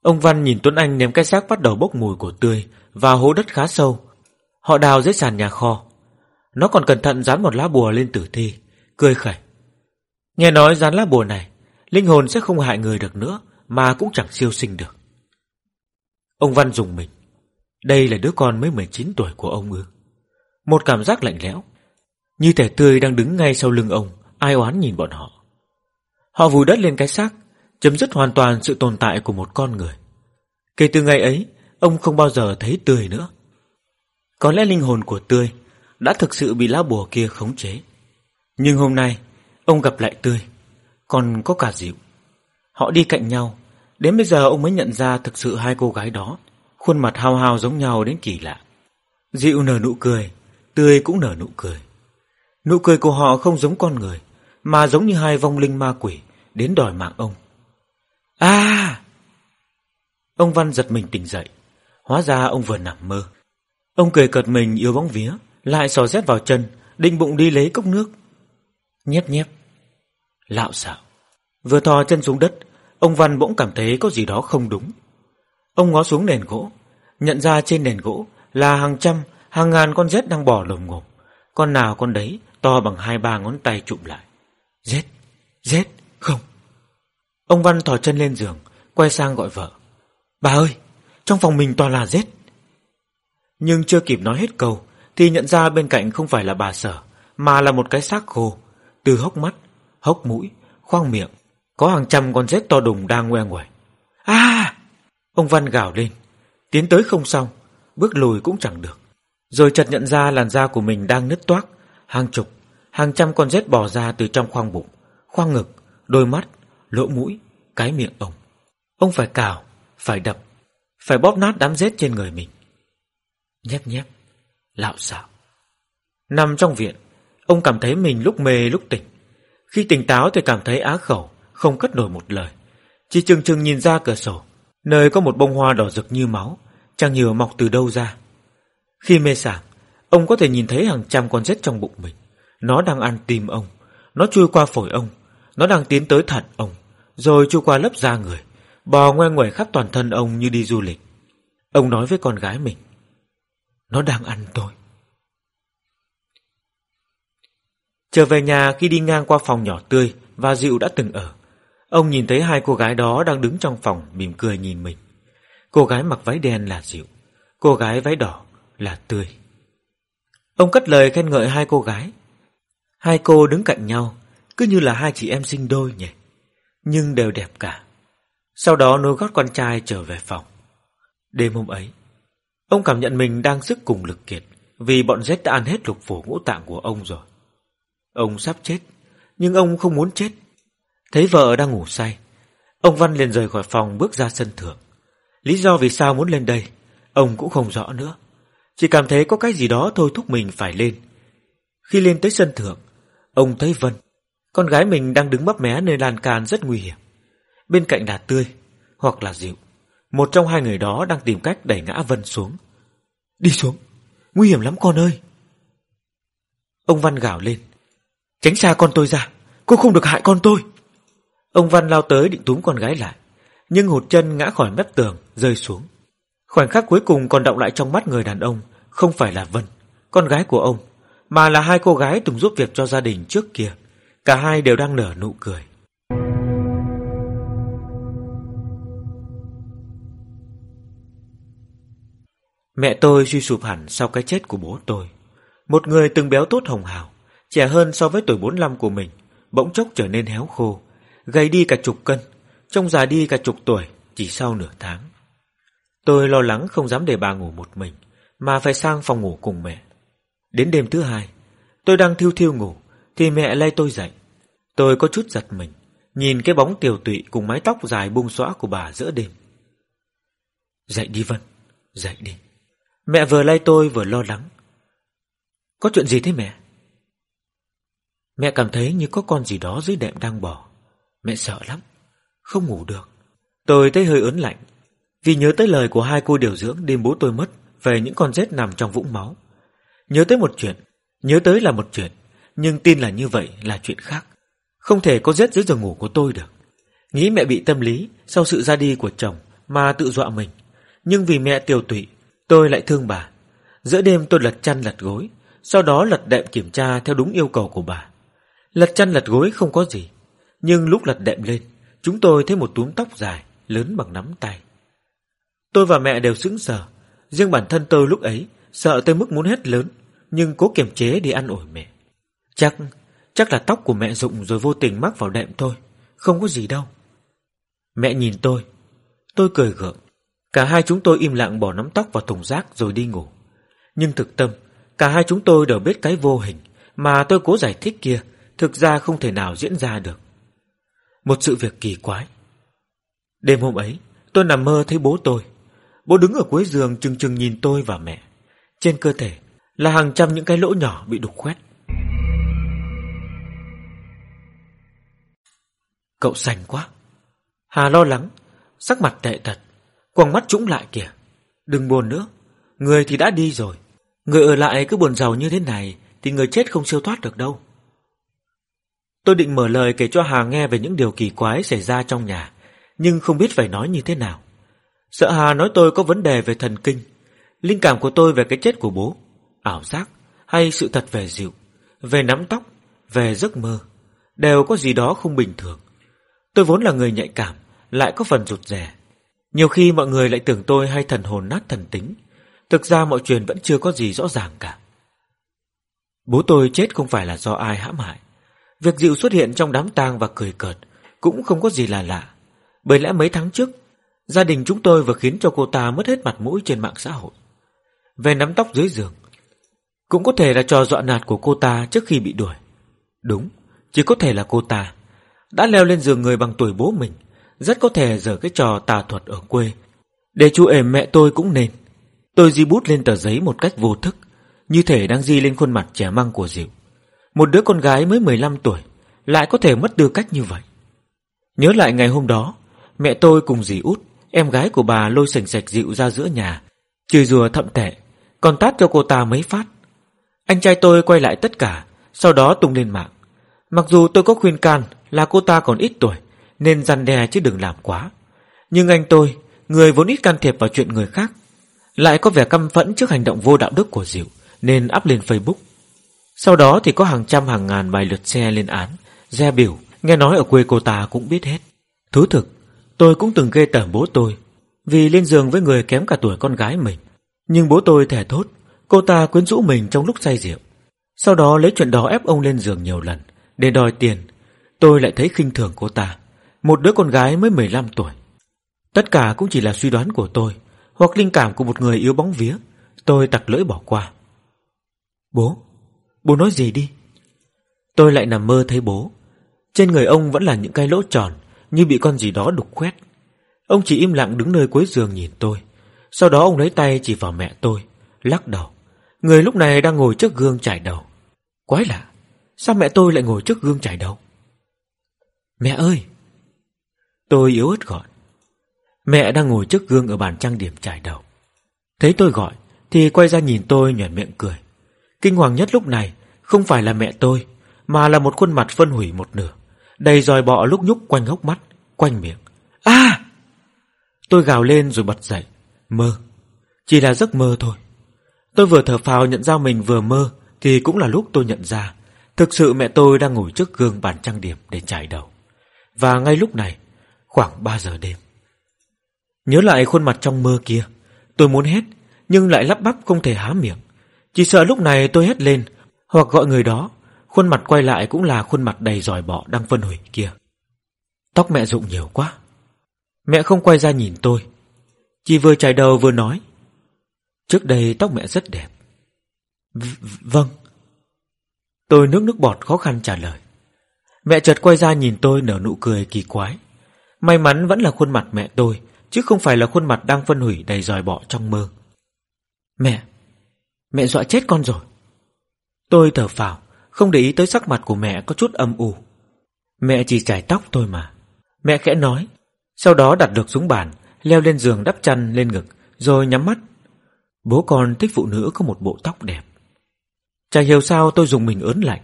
Ông Văn nhìn Tuấn Anh ném cái xác bắt đầu bốc mùi của tươi vào hố đất khá sâu. Họ đào dưới sàn nhà kho. Nó còn cẩn thận dán một lá bùa lên tử thi, cười khẩy. Nghe nói dán lá bùa này, linh hồn sẽ không hại người được nữa, mà cũng chẳng siêu sinh được. Ông Văn dùng mình. Đây là đứa con mới 19 tuổi của ông ư. Một cảm giác lạnh lẽo Như thể tươi đang đứng ngay sau lưng ông, ai oán nhìn bọn họ. Họ vùi đất lên cái xác, chấm dứt hoàn toàn sự tồn tại của một con người. Kể từ ngày ấy, ông không bao giờ thấy tươi nữa. Có lẽ linh hồn của tươi đã thực sự bị lá bùa kia khống chế. Nhưng hôm nay, ông gặp lại tươi, còn có cả dịu. Họ đi cạnh nhau, đến bây giờ ông mới nhận ra thực sự hai cô gái đó, khuôn mặt hao hao giống nhau đến kỳ lạ. Dịu nở nụ cười, tươi cũng nở nụ cười. Nụ cười của họ không giống con người, mà giống như hai vong linh ma quỷ đến đòi mạng ông. À! Ông Văn giật mình tỉnh dậy, hóa ra ông vừa nằm mơ. Ông cười cợt mình yếu bóng vía, lại sò rét vào chân, định bụng đi lấy cốc nước. Nhép nhép. Lạo xạo. Vừa thò chân xuống đất, ông Văn bỗng cảm thấy có gì đó không đúng. Ông ngó xuống nền gỗ, nhận ra trên nền gỗ là hàng trăm, hàng ngàn con rết đang bò lồm ngộp. Con nào con đấy to bằng hai ba ngón tay chụm lại. Rết, rết, không. Ông Văn thò chân lên giường, quay sang gọi vợ. Bà ơi, trong phòng mình toàn là rết. Nhưng chưa kịp nói hết câu, thì nhận ra bên cạnh không phải là bà sở, mà là một cái xác khô. Từ hốc mắt, hốc mũi, khoang miệng, có hàng trăm con rết to đùng đang ngoe ngoài. À! Ông Văn gào lên, tiến tới không xong, bước lùi cũng chẳng được. Rồi chợt nhận ra làn da của mình đang nứt toác, hàng chục, hàng trăm con rết bò ra từ trong khoang bụng, khoang ngực, đôi mắt, lỗ mũi, cái miệng ông. Ông phải cào, phải đập, phải bóp nát đám rết trên người mình. Nhép nhép, lạo xạo. Nằm trong viện, ông cảm thấy mình lúc mê lúc tỉnh. Khi tỉnh táo thì cảm thấy á khẩu, không cất nổi một lời. Chỉ chừng chừng nhìn ra cửa sổ, nơi có một bông hoa đỏ rực như máu, chẳng hiểu mọc từ đâu ra. Khi mê sảng, ông có thể nhìn thấy hàng trăm con rết trong bụng mình. Nó đang ăn tim ông, nó chui qua phổi ông, nó đang tiến tới thận ông, rồi chui qua lớp da người, bò ngoe ngoẩy khắp toàn thân ông như đi du lịch. Ông nói với con gái mình, nó đang ăn tôi. Trở về nhà khi đi ngang qua phòng nhỏ tươi và dịu đã từng ở, ông nhìn thấy hai cô gái đó đang đứng trong phòng mỉm cười nhìn mình. Cô gái mặc váy đen là dịu, cô gái váy đỏ là tươi. Ông cất lời khen ngợi hai cô gái. Hai cô đứng cạnh nhau, cứ như là hai chị em sinh đôi nhỉ, nhưng đều đẹp cả. Sau đó nối gót con trai trở về phòng. Đêm hôm ấy, ông cảm nhận mình đang sức cùng lực kiệt vì bọn rết đã ăn hết lục phủ ngũ tạng của ông rồi. Ông sắp chết, nhưng ông không muốn chết. Thấy vợ đang ngủ say, ông Văn liền rời khỏi phòng bước ra sân thượng. Lý do vì sao muốn lên đây, ông cũng không rõ nữa. Chỉ cảm thấy có cái gì đó thôi thúc mình phải lên. Khi lên tới sân thượng, ông thấy Vân, con gái mình đang đứng mấp mé nơi lan can rất nguy hiểm. Bên cạnh là Tươi, hoặc là Dịu. Một trong hai người đó đang tìm cách đẩy ngã Vân xuống. Đi xuống, nguy hiểm lắm con ơi. Ông Văn gào lên. Tránh xa con tôi ra, cô không được hại con tôi. Ông Văn lao tới định túm con gái lại, nhưng hụt chân ngã khỏi mép tường, rơi xuống. Khoảnh khắc cuối cùng còn động lại trong mắt người đàn ông không phải là Vân, con gái của ông, mà là hai cô gái từng giúp việc cho gia đình trước kia. Cả hai đều đang nở nụ cười. Mẹ tôi suy sụp hẳn sau cái chết của bố tôi. Một người từng béo tốt hồng hào, trẻ hơn so với tuổi 45 của mình, bỗng chốc trở nên héo khô, gầy đi cả chục cân, trông già đi cả chục tuổi chỉ sau nửa tháng. Tôi lo lắng không dám để bà ngủ một mình, mà phải sang phòng ngủ cùng mẹ. Đến đêm thứ hai, tôi đang thiêu thiêu ngủ, thì mẹ lay tôi dậy. Tôi có chút giật mình, nhìn cái bóng tiều tụy cùng mái tóc dài bung xõa của bà giữa đêm. Dậy đi Vân, dậy đi. Mẹ vừa lay tôi vừa lo lắng. Có chuyện gì thế mẹ? Mẹ cảm thấy như có con gì đó dưới đệm đang bỏ Mẹ sợ lắm, không ngủ được. Tôi thấy hơi ớn lạnh, vì nhớ tới lời của hai cô điều dưỡng đêm bố tôi mất về những con rết nằm trong vũng máu. Nhớ tới một chuyện, nhớ tới là một chuyện, nhưng tin là như vậy là chuyện khác. Không thể có rết dưới giường ngủ của tôi được. Nghĩ mẹ bị tâm lý sau sự ra đi của chồng mà tự dọa mình. Nhưng vì mẹ tiêu tụy, tôi lại thương bà. Giữa đêm tôi lật chăn lật gối, sau đó lật đệm kiểm tra theo đúng yêu cầu của bà. Lật chăn lật gối không có gì, nhưng lúc lật đệm lên, chúng tôi thấy một túm tóc dài, lớn bằng nắm tay. Tôi và mẹ đều sững sờ, riêng bản thân tôi lúc ấy sợ tới mức muốn hét lớn, nhưng cố kiềm chế đi ăn ổi mẹ. Chắc, chắc là tóc của mẹ rụng rồi vô tình mắc vào đệm thôi. Không có gì đâu. Mẹ nhìn tôi. Tôi cười gượng. Cả hai chúng tôi im lặng bỏ nắm tóc vào thùng rác rồi đi ngủ. Nhưng thực tâm, cả hai chúng tôi đều biết cái vô hình mà tôi cố giải thích kia thực ra không thể nào diễn ra được. Một sự việc kỳ quái. Đêm hôm ấy, tôi nằm mơ thấy bố tôi. Bố đứng ở cuối giường chừng chừng nhìn tôi và mẹ. Trên cơ thể là hàng trăm những cái lỗ nhỏ bị đục khoét. Cậu sành quá. Hà lo lắng, sắc mặt tệ tật, quăng mắt trũng lại kìa. Đừng buồn nữa, người thì đã đi rồi. Người ở lại cứ buồn giàu như thế này thì người chết không siêu thoát được đâu. Tôi định mở lời kể cho Hà nghe về những điều kỳ quái xảy ra trong nhà, nhưng không biết phải nói như thế nào. Sợ Hà nói tôi có vấn đề về thần kinh, linh cảm của tôi về cái chết của bố, ảo giác hay sự thật về dịu, về nắm tóc, về giấc mơ, đều có gì đó không bình thường. Tôi vốn là người nhạy cảm, lại có phần rụt rè. Nhiều khi mọi người lại tưởng tôi hay thần hồn nát thần tính, thực ra mọi chuyện vẫn chưa có gì rõ ràng cả. Bố tôi chết không phải là do ai hãm hại. Việc dịu xuất hiện trong đám tang và cười cợt cũng không có gì là lạ. Bởi lẽ mấy tháng trước, gia đình chúng tôi vừa khiến cho cô ta mất hết mặt mũi trên mạng xã hội. Về nắm tóc dưới giường, cũng có thể là trò dọa nạt của cô ta trước khi bị đuổi. Đúng, chỉ có thể là cô ta đã leo lên giường người bằng tuổi bố mình, rất có thể giở cái trò tà thuật ở quê. Để chú ể mẹ tôi cũng nên. Tôi di bút lên tờ giấy một cách vô thức, như thể đang di lên khuôn mặt trẻ măng của Diệu. Một đứa con gái mới 15 tuổi lại có thể mất tư cách như vậy. Nhớ lại ngày hôm đó, mẹ tôi cùng dì út, em gái của bà lôi sành sạch Diệu ra giữa nhà, chửi rùa thậm tệ, còn tát cho cô ta mấy phát. Anh trai tôi quay lại tất cả, sau đó tung lên mạng. Mặc dù tôi có khuyên can là cô ta còn ít tuổi, nên răn đe chứ đừng làm quá. Nhưng anh tôi, người vốn ít can thiệp vào chuyện người khác, lại có vẻ căm phẫn trước hành động vô đạo đức của Diệu, nên up lên Facebook. Sau đó thì có hàng trăm hàng ngàn bài lượt xe lên án, ra biểu, nghe nói ở quê cô ta cũng biết hết. Thú thực, tôi cũng từng gây tởm bố tôi, vì lên giường với người kém cả tuổi con gái mình. Nhưng bố tôi thẻ thốt, cô ta quyến rũ mình trong lúc say rượu. Sau đó lấy chuyện đó ép ông lên giường nhiều lần, để đòi tiền. Tôi lại thấy khinh thường cô ta, một đứa con gái mới 15 tuổi. Tất cả cũng chỉ là suy đoán của tôi, hoặc linh cảm của một người yếu bóng vía. Tôi tặc lưỡi bỏ qua. Bố, bố nói gì đi? Tôi lại nằm mơ thấy bố. Trên người ông vẫn là những cái lỗ tròn, như bị con gì đó đục khoét. Ông chỉ im lặng đứng nơi cuối giường nhìn tôi. Sau đó ông lấy tay chỉ vào mẹ tôi, lắc đầu. Người lúc này đang ngồi trước gương chải đầu. Quái lạ, sao mẹ tôi lại ngồi trước gương chải đầu? Mẹ ơi! Tôi yếu ớt gọi. Mẹ đang ngồi trước gương ở bàn trang điểm chải đầu. Thấy tôi gọi, thì quay ra nhìn tôi nhuẩn miệng cười. Kinh hoàng nhất lúc này không phải là mẹ tôi, mà là một khuôn mặt phân hủy một nửa, đầy dòi bọ lúc nhúc quanh hốc mắt, quanh miệng. A! Tôi gào lên rồi bật dậy. Mơ. Chỉ là giấc mơ thôi. Tôi vừa thở phào nhận ra mình vừa mơ, thì cũng là lúc tôi nhận ra, thực sự mẹ tôi đang ngồi trước gương bàn trang điểm để chải đầu. Và ngay lúc này, khoảng 3 giờ đêm. Nhớ lại khuôn mặt trong mơ kia, tôi muốn hét, nhưng lại lắp bắp không thể há miệng. Chỉ sợ lúc này tôi hét lên hoặc gọi người đó, Khuôn mặt quay lại cũng là khuôn mặt đầy giỏi bọ đang phân hủy kia. Tóc mẹ rụng nhiều quá. Mẹ không quay ra nhìn tôi. Chỉ vừa chải đầu vừa nói, Trước đây tóc mẹ rất đẹp. V Vâng. Tôi nước nước bọt khó khăn trả lời. Mẹ chợt quay ra nhìn tôi nở nụ cười kỳ quái. May mắn vẫn là khuôn mặt mẹ tôi, Chứ không phải là khuôn mặt đang phân hủy đầy dòi bọ trong mơ. Mẹ Mẹ dọa chết con rồi. Tôi thở phào, không để ý tới sắc mặt của mẹ có chút âm u. Mẹ chỉ chải tóc thôi mà. Mẹ khẽ nói, sau đó đặt được xuống bàn, leo lên giường đắp chăn lên ngực, rồi nhắm mắt. Bố con thích phụ nữ có một bộ tóc đẹp. Chả hiểu sao tôi dùng mình ớn lạnh.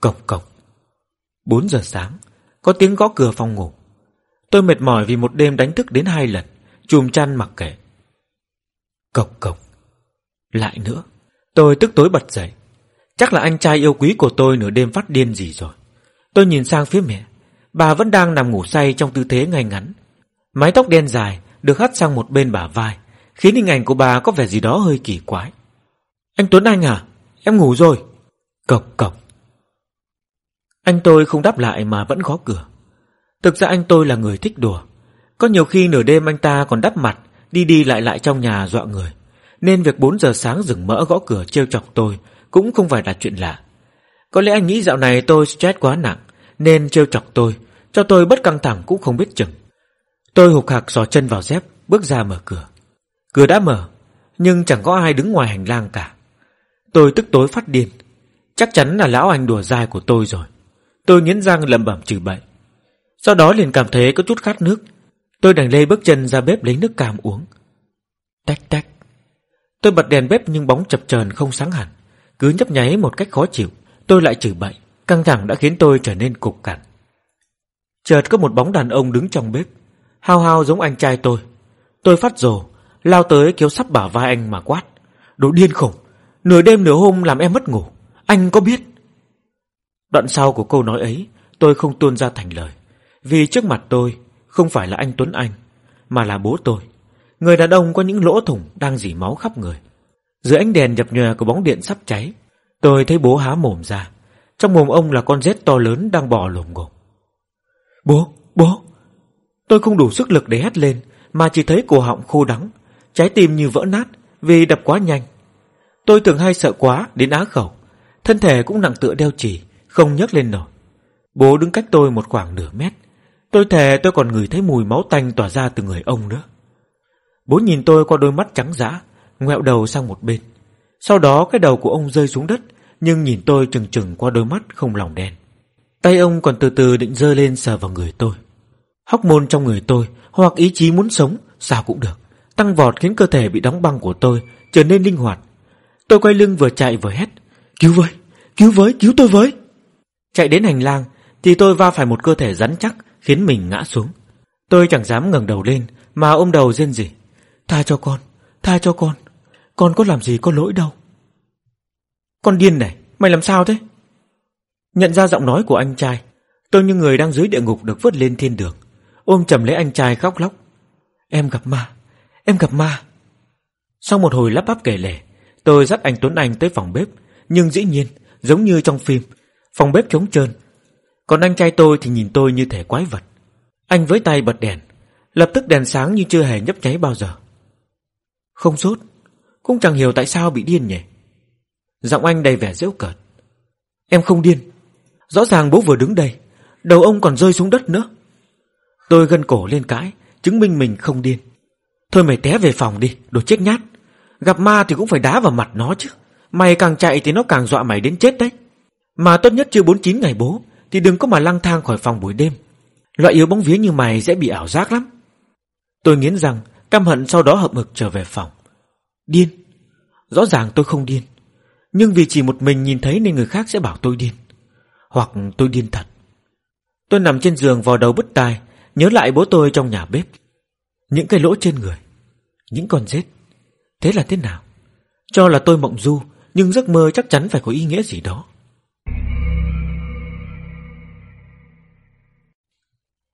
Cộc cộc. Bốn giờ sáng, có tiếng gõ cửa phòng ngủ. Tôi mệt mỏi vì một đêm đánh thức đến hai lần, chùm chăn mặc kệ. Cộc cộc. Lại nữa, tôi tức tối bật dậy. Chắc là anh trai yêu quý của tôi nửa đêm phát điên gì rồi. Tôi nhìn sang phía mẹ. Bà vẫn đang nằm ngủ say trong tư thế ngay ngắn. Mái tóc đen dài được hất sang một bên bả vai, khiến hình ảnh của bà có vẻ gì đó hơi kỳ quái. Anh Tuấn Anh à, em ngủ rồi. Cộc cộc. Anh tôi không đáp lại mà vẫn gõ cửa. Thực ra anh tôi là người thích đùa. Có nhiều khi nửa đêm anh ta còn đắp mặt, đi đi lại lại trong nhà dọa người. Nên việc 4 giờ sáng rừng mỡ gõ cửa trêu chọc tôi cũng không phải là chuyện lạ. Có lẽ anh nghĩ dạo này tôi stress quá nặng, nên trêu chọc tôi, cho tôi bất căng thẳng cũng không biết chừng. Tôi hụt hạc xò chân vào dép, bước ra mở cửa. Cửa đã mở, nhưng chẳng có ai đứng ngoài hành lang cả. Tôi tức tối phát điên. Chắc chắn là lão anh đùa dai của tôi rồi. Tôi nghiến răng lẩm bẩm chửi bậy. Sau đó liền cảm thấy có chút khát nước. Tôi đành lê bước chân ra bếp lấy nước cam uống. Tách tách. Tôi bật đèn bếp nhưng bóng chập chờn không sáng hẳn. Cứ nhấp nháy một cách khó chịu. Tôi lại chửi bậy. Căng thẳng đã khiến tôi trở nên cục cằn. Chợt có một bóng đàn ông đứng trong bếp. Hao hao giống anh trai tôi. Tôi phát rồ. Lao tới kéo sắp bả vai anh mà quát. Đồ điên khủng. Nửa đêm nửa hôm làm em mất ngủ. Anh có biết? Đoạn sau của câu nói ấy tôi không tuôn ra thành lời. Vì trước mặt tôi không phải là anh Tuấn Anh, mà là bố tôi. Người đàn ông có những lỗ thủng đang dỉ máu khắp người. Dưới ánh đèn nhập nhòe của bóng điện sắp cháy, tôi thấy bố há mồm ra. Trong mồm ông là con rết to lớn đang bò lồm ngồm. Bố, bố! Tôi không đủ sức lực để hét lên, mà chỉ thấy cổ họng khô đắng, trái tim như vỡ nát vì đập quá nhanh. Tôi thường hay sợ quá đến á khẩu, thân thể cũng nặng tựa đeo chỉ, không nhấc lên nổi. Bố đứng cách tôi một khoảng nửa mét. Tôi thề tôi còn ngửi thấy mùi máu tanh tỏa ra từ người ông nữa. Bố nhìn tôi qua đôi mắt trắng dã, ngoẹo đầu sang một bên. Sau đó cái đầu của ông rơi xuống đất, nhưng nhìn tôi chừng chừng qua đôi mắt không lòng đen. Tay ông còn từ từ định rơi lên sờ vào người tôi. Hóc môn trong người tôi, hoặc ý chí muốn sống, sao cũng được. Tăng vọt khiến cơ thể bị đóng băng của tôi trở nên linh hoạt. Tôi quay lưng vừa chạy vừa hét. Cứu với, cứu với, cứu tôi với. Chạy đến hành lang thì tôi va phải một cơ thể rắn chắc khiến mình ngã xuống. Tôi chẳng dám ngẩng đầu lên mà ôm đầu rên rỉ. Tha cho con, tha cho con. Con có làm gì có lỗi đâu. Con điên này, mày làm sao thế? Nhận ra giọng nói của anh trai, tôi như người đang dưới địa ngục được vớt lên thiên đường. Ôm chầm lấy anh trai khóc lóc. Em gặp ma, em gặp ma. Sau một hồi lắp bắp kể lể, tôi dắt anh Tuấn Anh tới phòng bếp, nhưng dĩ nhiên, giống như trong phim, phòng bếp trống trơn. Còn anh trai tôi thì nhìn tôi như thể quái vật. Anh với tay bật đèn, lập tức đèn sáng như chưa hề nhấp nháy bao giờ. Không sốt, cũng chẳng hiểu tại sao bị điên nhỉ. Giọng anh đầy vẻ dễu cợt. Em không điên. Rõ ràng bố vừa đứng đây, đầu ông còn rơi xuống đất nữa. Tôi gân cổ lên cãi, chứng minh mình không điên. Thôi mày té về phòng đi, đồ chết nhát. Gặp ma thì cũng phải đá vào mặt nó chứ. Mày càng chạy thì nó càng dọa mày đến chết đấy. Mà tốt nhất chưa 49 ngày bố Thì đừng có mà lang thang khỏi phòng buổi đêm Loại yếu bóng vía như mày sẽ bị ảo giác lắm Tôi nghiến rằng Căm hận sau đó hợp mực trở về phòng Điên. Rõ ràng tôi không điên Nhưng vì chỉ một mình nhìn thấy nên người khác sẽ bảo tôi điên. Hoặc tôi điên thật. Tôi nằm trên giường vò đầu bứt tai Nhớ lại bố tôi trong nhà bếp. Những cái lỗ trên người Những con rết Thế là thế nào? Cho là tôi mộng du Nhưng giấc mơ chắc chắn phải có ý nghĩa gì đó.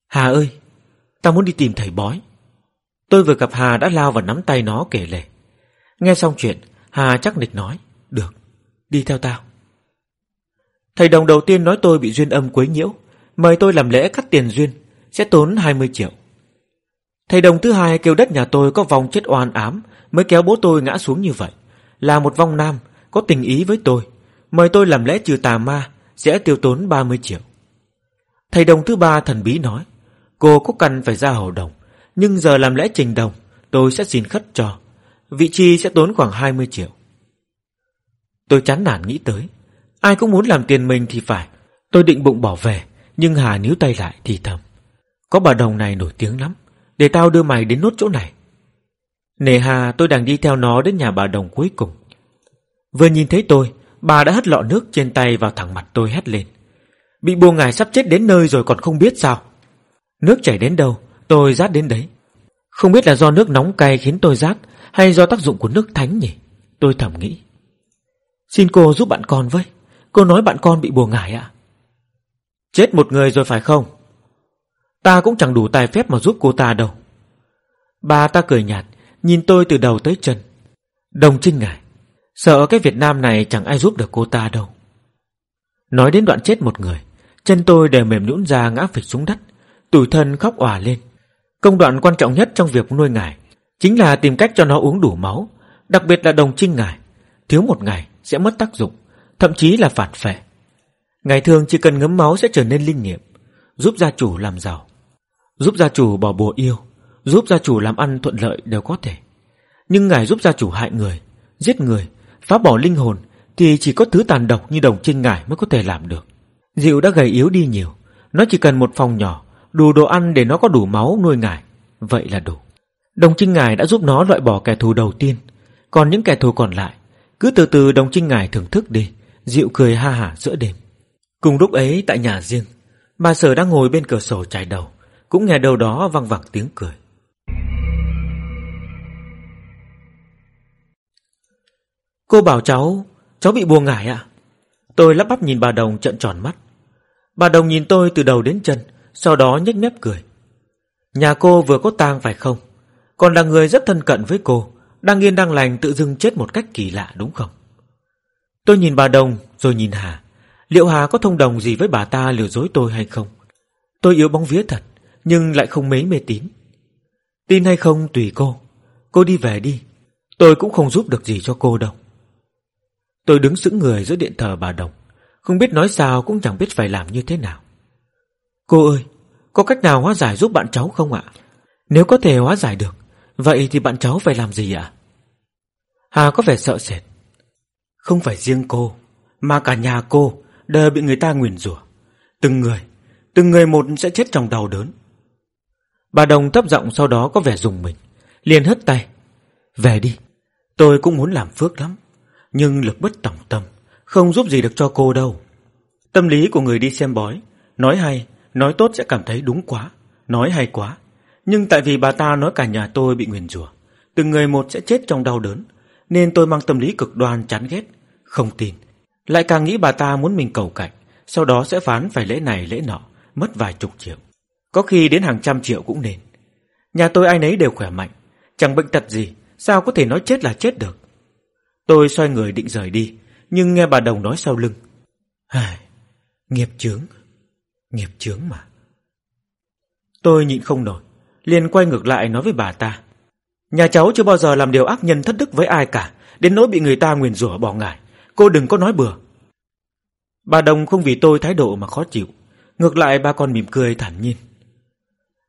Hà ơi, tao muốn đi tìm thầy bói. Tôi vừa gặp Hà đã lao vào nắm tay nó kể lể. Nghe xong chuyện, Hà chắc nịch nói, được, đi theo tao. Thầy đồng đầu tiên nói tôi bị duyên âm quấy nhiễu, mời tôi làm lễ cắt tiền duyên, sẽ tốn 20 triệu. Thầy đồng thứ hai kêu đất nhà tôi có vòng chết oan ám mới kéo bố tôi ngã xuống như vậy. Là một vong nam, có tình ý với tôi, mời tôi làm lễ trừ tà ma, sẽ tiêu tốn 30 triệu. Thầy đồng thứ ba thần bí nói, Cô có cần phải ra hầu đồng Nhưng giờ làm lễ trình đồng Tôi sẽ xin khất cho Vị chi sẽ tốn khoảng 20 triệu. Tôi chán nản nghĩ tới, Ai cũng muốn làm tiền mình thì phải. Tôi định bụng bỏ về, Nhưng Hà níu tay lại thì thầm, Có bà đồng này nổi tiếng lắm, Để tao đưa mày đến nốt chỗ này. Nề Hà, tôi đang đi theo nó đến nhà bà đồng cuối cùng. Vừa nhìn thấy tôi, Bà đã hất lọ nước trên tay vào thẳng mặt tôi hét lên, Bị bùa ngài sắp chết đến nơi rồi còn không biết sao? Nước chảy đến đâu, Tôi rát đến đấy. Không biết là do nước nóng cay khiến tôi rát hay do tác dụng của nước thánh nhỉ? Tôi thầm nghĩ. Xin cô giúp bạn con với. Cô nói bạn con bị bùa ngải ạ. Chết một người rồi phải không? Ta cũng chẳng đủ tài phép mà giúp cô ta đâu. Bà ta cười nhạt Nhìn tôi từ đầu tới chân. Đồng trinh ngài Sợ cái Việt Nam này chẳng ai giúp được cô ta đâu. Nói đến đoạn chết một người Chân tôi đều mềm nhũn ra ngã phịch xuống đất, tủi thân khóc òa lên. Công đoạn quan trọng nhất trong việc nuôi ngải chính là tìm cách cho nó uống đủ máu, đặc biệt là đồng trinh ngài. Thiếu một ngày sẽ mất tác dụng, thậm chí là phản phệ. Ngày thường chỉ cần ngấm máu sẽ trở nên linh nghiệm, giúp gia chủ làm giàu, giúp gia chủ bỏ bùa yêu, giúp gia chủ làm ăn thuận lợi đều có thể. Nhưng ngài giúp gia chủ hại người, giết người, phá bỏ linh hồn thì chỉ có thứ tàn độc như đồng trinh ngài mới có thể làm được. Diệu đã gầy yếu đi nhiều, nó chỉ cần một phòng nhỏ, đủ đồ ăn để nó có đủ máu nuôi ngài, vậy là đủ. Đồng trinh ngài đã giúp nó loại bỏ kẻ thù đầu tiên, còn những kẻ thù còn lại, cứ từ từ đồng trinh ngài thưởng thức đi, dịu cười ha hả giữa đêm. Cùng lúc ấy tại nhà riêng, bà sở đang ngồi bên cửa sổ trải đầu, cũng nghe đâu đó văng vẳng tiếng cười. Cô bảo cháu, cháu bị buồn ngải ạ. Tôi lắp bắp nhìn bà Đồng trợn tròn mắt. Bà Đồng nhìn tôi từ đầu đến chân, sau đó nhếch mép cười. Nhà cô vừa có tang phải không? Còn là người rất thân cận với cô, đang yên đang lành tự dưng chết một cách kỳ lạ đúng không? Tôi nhìn bà Đồng rồi nhìn Hà. Liệu Hà có thông đồng gì với bà ta lừa dối tôi hay không? Tôi yếu bóng vía thật, nhưng lại không mấy mê tín. Tin hay không tùy cô. Cô đi về đi. Tôi cũng không giúp được gì cho cô đâu. Tôi đứng sững người giữa điện thờ bà Đồng. Không biết nói sao cũng chẳng biết phải làm như thế nào. Cô ơi, có cách nào hóa giải giúp bạn cháu không ạ? Nếu có thể hóa giải được, vậy thì bạn cháu phải làm gì ạ? Hà có vẻ sợ sệt. Không phải riêng cô, mà cả nhà cô đều bị người ta nguyền rủa. Từng người, từng người một sẽ chết trong đau đớn. Bà Đồng thấp giọng sau đó có vẻ dùng mình, liền hất tay. Về đi, tôi cũng muốn làm phước lắm, nhưng lực bất tòng tâm, không giúp gì được cho cô đâu. Tâm lý của người đi xem bói, nói hay, nói tốt sẽ cảm thấy đúng quá, nói hay quá. Nhưng tại vì bà ta nói cả nhà tôi bị nguyền rủa, từng người một sẽ chết trong đau đớn, nên tôi mang tâm lý cực đoan chán ghét, không tin. Lại càng nghĩ bà ta muốn mình cầu cạnh, sau đó sẽ phán phải lễ này lễ nọ, mất vài chục triệu. Có khi đến hàng trăm triệu cũng nên. Nhà tôi ai nấy đều khỏe mạnh, chẳng bệnh tật gì, sao có thể nói chết là chết được. Tôi xoay người định rời đi, nhưng nghe bà Đồng nói sau lưng. Hài, nghiệp chướng, nghiệp chướng mà. Tôi nhịn không nổi, liền quay ngược lại nói với bà ta. Nhà cháu chưa bao giờ làm điều ác nhân thất đức với ai cả, đến nỗi bị người ta nguyền rủa bỏ ngải. Cô đừng có nói bừa. Bà Đồng không vì tôi thái độ mà khó chịu, ngược lại bà còn mỉm cười thản nhiên.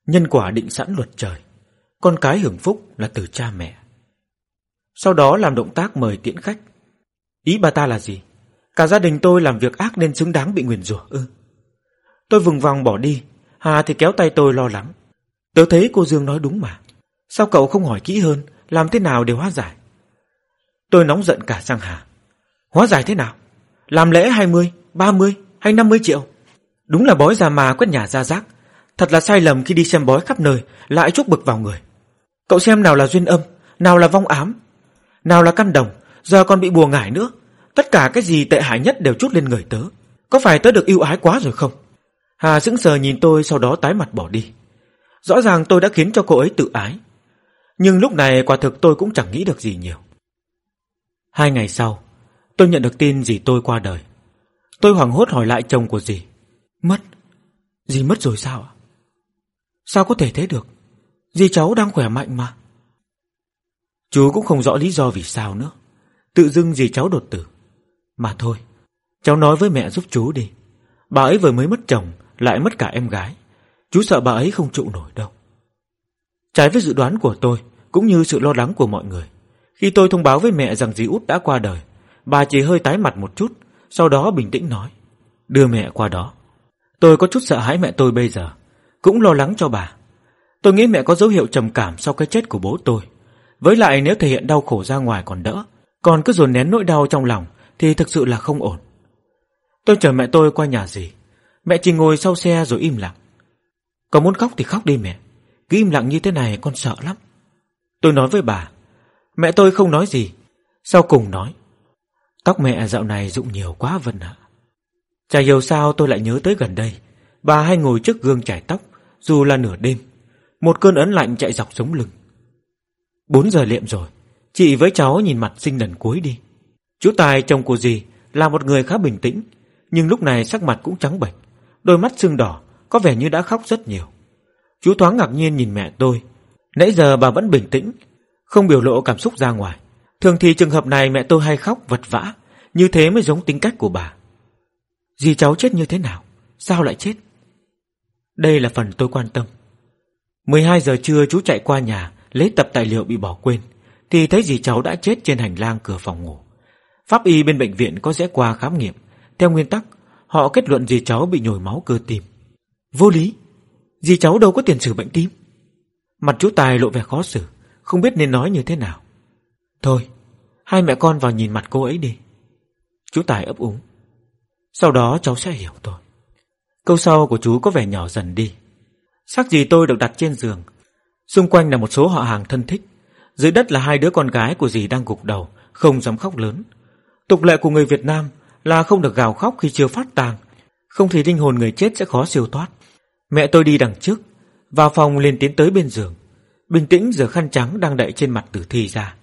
Nhân quả định sẵn luật trời, con cái hưởng phúc là từ cha mẹ. Sau đó làm động tác mời tiễn khách. Ý bà ta là gì? Cả gia đình tôi làm việc ác nên xứng đáng bị nguyền rủa ư? Tôi vừng vòng bỏ đi, Hà thì kéo tay tôi lo lắng. Tớ thấy cô Dương nói đúng mà. Sao cậu không hỏi kỹ hơn, làm thế nào để hóa giải? Tôi nóng giận cả sang Hà. Hóa giải thế nào? Làm lễ 20, 30 hay 50 triệu? Đúng là bói già mà quét nhà ra rác. Thật là sai lầm khi đi xem bói khắp nơi, lại chúc bực vào người. Cậu xem nào là duyên âm, nào là vong ám, nào là căn đồng, giờ còn bị bùa ngải nữa. Tất cả cái gì tệ hại nhất đều chút lên người tớ. Có phải tớ được yêu ái quá rồi không? Hà sững sờ nhìn tôi sau đó tái mặt bỏ đi. Rõ ràng tôi đã khiến cho cô ấy tự ái. Nhưng lúc này quả thực tôi cũng chẳng nghĩ được gì nhiều. Hai ngày sau, tôi nhận được tin dì tôi qua đời. Tôi hoảng hốt hỏi lại chồng của dì. Mất? Dì mất rồi sao ạ? Sao có thể thế được? Dì cháu đang khỏe mạnh mà. Chú cũng không rõ lý do vì sao nữa. Tự dưng dì cháu đột tử. Mà thôi, cháu nói với mẹ giúp chú đi. Bà ấy vừa mới mất chồng, lại mất cả em gái. Chú sợ bà ấy không trụ nổi đâu. Trái với dự đoán của tôi, cũng như sự lo lắng của mọi người. Khi tôi thông báo với mẹ rằng dì út đã qua đời, bà chỉ hơi tái mặt một chút, sau đó bình tĩnh nói. Đưa mẹ qua đó. Tôi có chút sợ hãi mẹ tôi bây giờ, cũng lo lắng cho bà. Tôi nghĩ mẹ có dấu hiệu trầm cảm sau cái chết của bố tôi. Với lại nếu thể hiện đau khổ ra ngoài còn đỡ, còn cứ dồn nén nỗi đau trong lòng thì thực sự là không ổn. Tôi chờ mẹ tôi qua nhà gì. Mẹ chỉ ngồi sau xe rồi im lặng còn muốn khóc thì khóc đi mẹ. Cứ im lặng như thế này con sợ lắm. Tôi nói với bà. Mẹ tôi không nói gì. Sau cùng nói. Tóc mẹ dạo này rụng nhiều quá Vân ạ. Chả hiểu sao tôi lại nhớ tới gần đây. Bà hay ngồi trước gương chải tóc, dù là nửa đêm. Một cơn ấn lạnh chạy dọc sống lưng. Bốn giờ liệm rồi. Chị với cháu nhìn mặt sinh lần cuối đi. Chú Tài chồng của dì là một người khá bình tĩnh, nhưng lúc này sắc mặt cũng trắng bệch, Đôi mắt sưng đỏ có vẻ như đã khóc rất nhiều. Chú thoáng ngạc nhiên nhìn mẹ tôi. Nãy giờ bà vẫn bình tĩnh, Không biểu lộ cảm xúc ra ngoài. Thường thì trường hợp này mẹ tôi hay khóc vật vã, Như thế mới giống tính cách của bà. Dì cháu chết như thế nào? Sao lại chết? Đây là phần tôi quan tâm. 12 giờ trưa chú chạy qua nhà, Lấy tập tài liệu bị bỏ quên, Thì thấy dì cháu đã chết trên hành lang cửa phòng ngủ. Pháp y bên bệnh viện có rẽ qua khám nghiệm. Theo nguyên tắc, Họ kết luận dì cháu bị nhồi máu cơ tim. Vô lý. Dì cháu đâu có tiền sử bệnh tim. Mặt chú Tài lộ vẻ khó xử, Không biết nên nói như thế nào. Thôi, Hai mẹ con vào nhìn mặt cô ấy đi. Chú Tài ấp úng. Sau đó cháu sẽ hiểu thôi. Câu sau của chú có vẻ nhỏ dần đi. Xác gì tôi được đặt trên giường. Xung quanh là một số họ hàng thân thích. Dưới đất là hai đứa con gái của dì đang gục đầu, Không dám khóc lớn. Tục lệ của người Việt Nam là không được gào khóc khi chưa phát tang. Không thì linh hồn người chết sẽ khó siêu thoát. Mẹ tôi đi đằng trước Vào phòng liền tiến tới bên giường. Bình tĩnh rửa khăn trắng đang đậy trên mặt tử thi ra.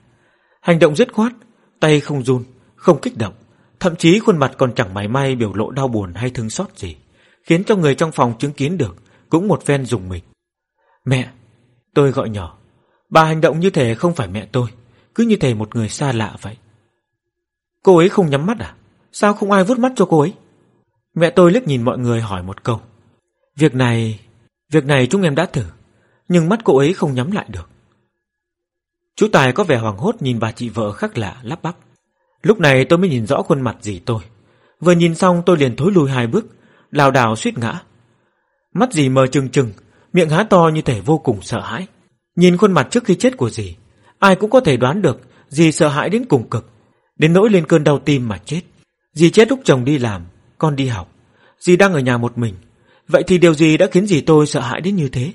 Hành động dứt khoát Tay không run, không kích động Thậm chí khuôn mặt còn chẳng mảy may biểu lộ đau buồn hay thương xót gì Khiến cho người trong phòng chứng kiến được Cũng một phen dùng mình. Mẹ, tôi gọi nhỏ. Bà hành động như thể không phải mẹ tôi Cứ như thể một người xa lạ vậy. Cô ấy không nhắm mắt à? Sao không ai vuốt mắt cho cô ấy? Mẹ tôi liếc nhìn mọi người hỏi một câu. Việc này Việc này chúng em đã thử, Nhưng mắt cô ấy không nhắm lại được. Chú Tài có vẻ hoàng hốt nhìn bà chị vợ khác lạ lắp bắp. Lúc này tôi mới nhìn rõ khuôn mặt gì tôi. Vừa nhìn xong tôi liền thối lùi hai bước, lảo đảo suýt ngã. Mắt dì mờ trừng trừng, Miệng há to như thể vô cùng sợ hãi. Nhìn khuôn mặt trước khi chết của dì, Ai cũng có thể đoán được Dì sợ hãi đến cùng cực, Đến nỗi lên cơn đau tim mà chết. Dì chết lúc chồng đi làm, Con đi học. Dì đang ở nhà một mình Vậy thì điều gì đã khiến dì tôi sợ hãi đến như thế?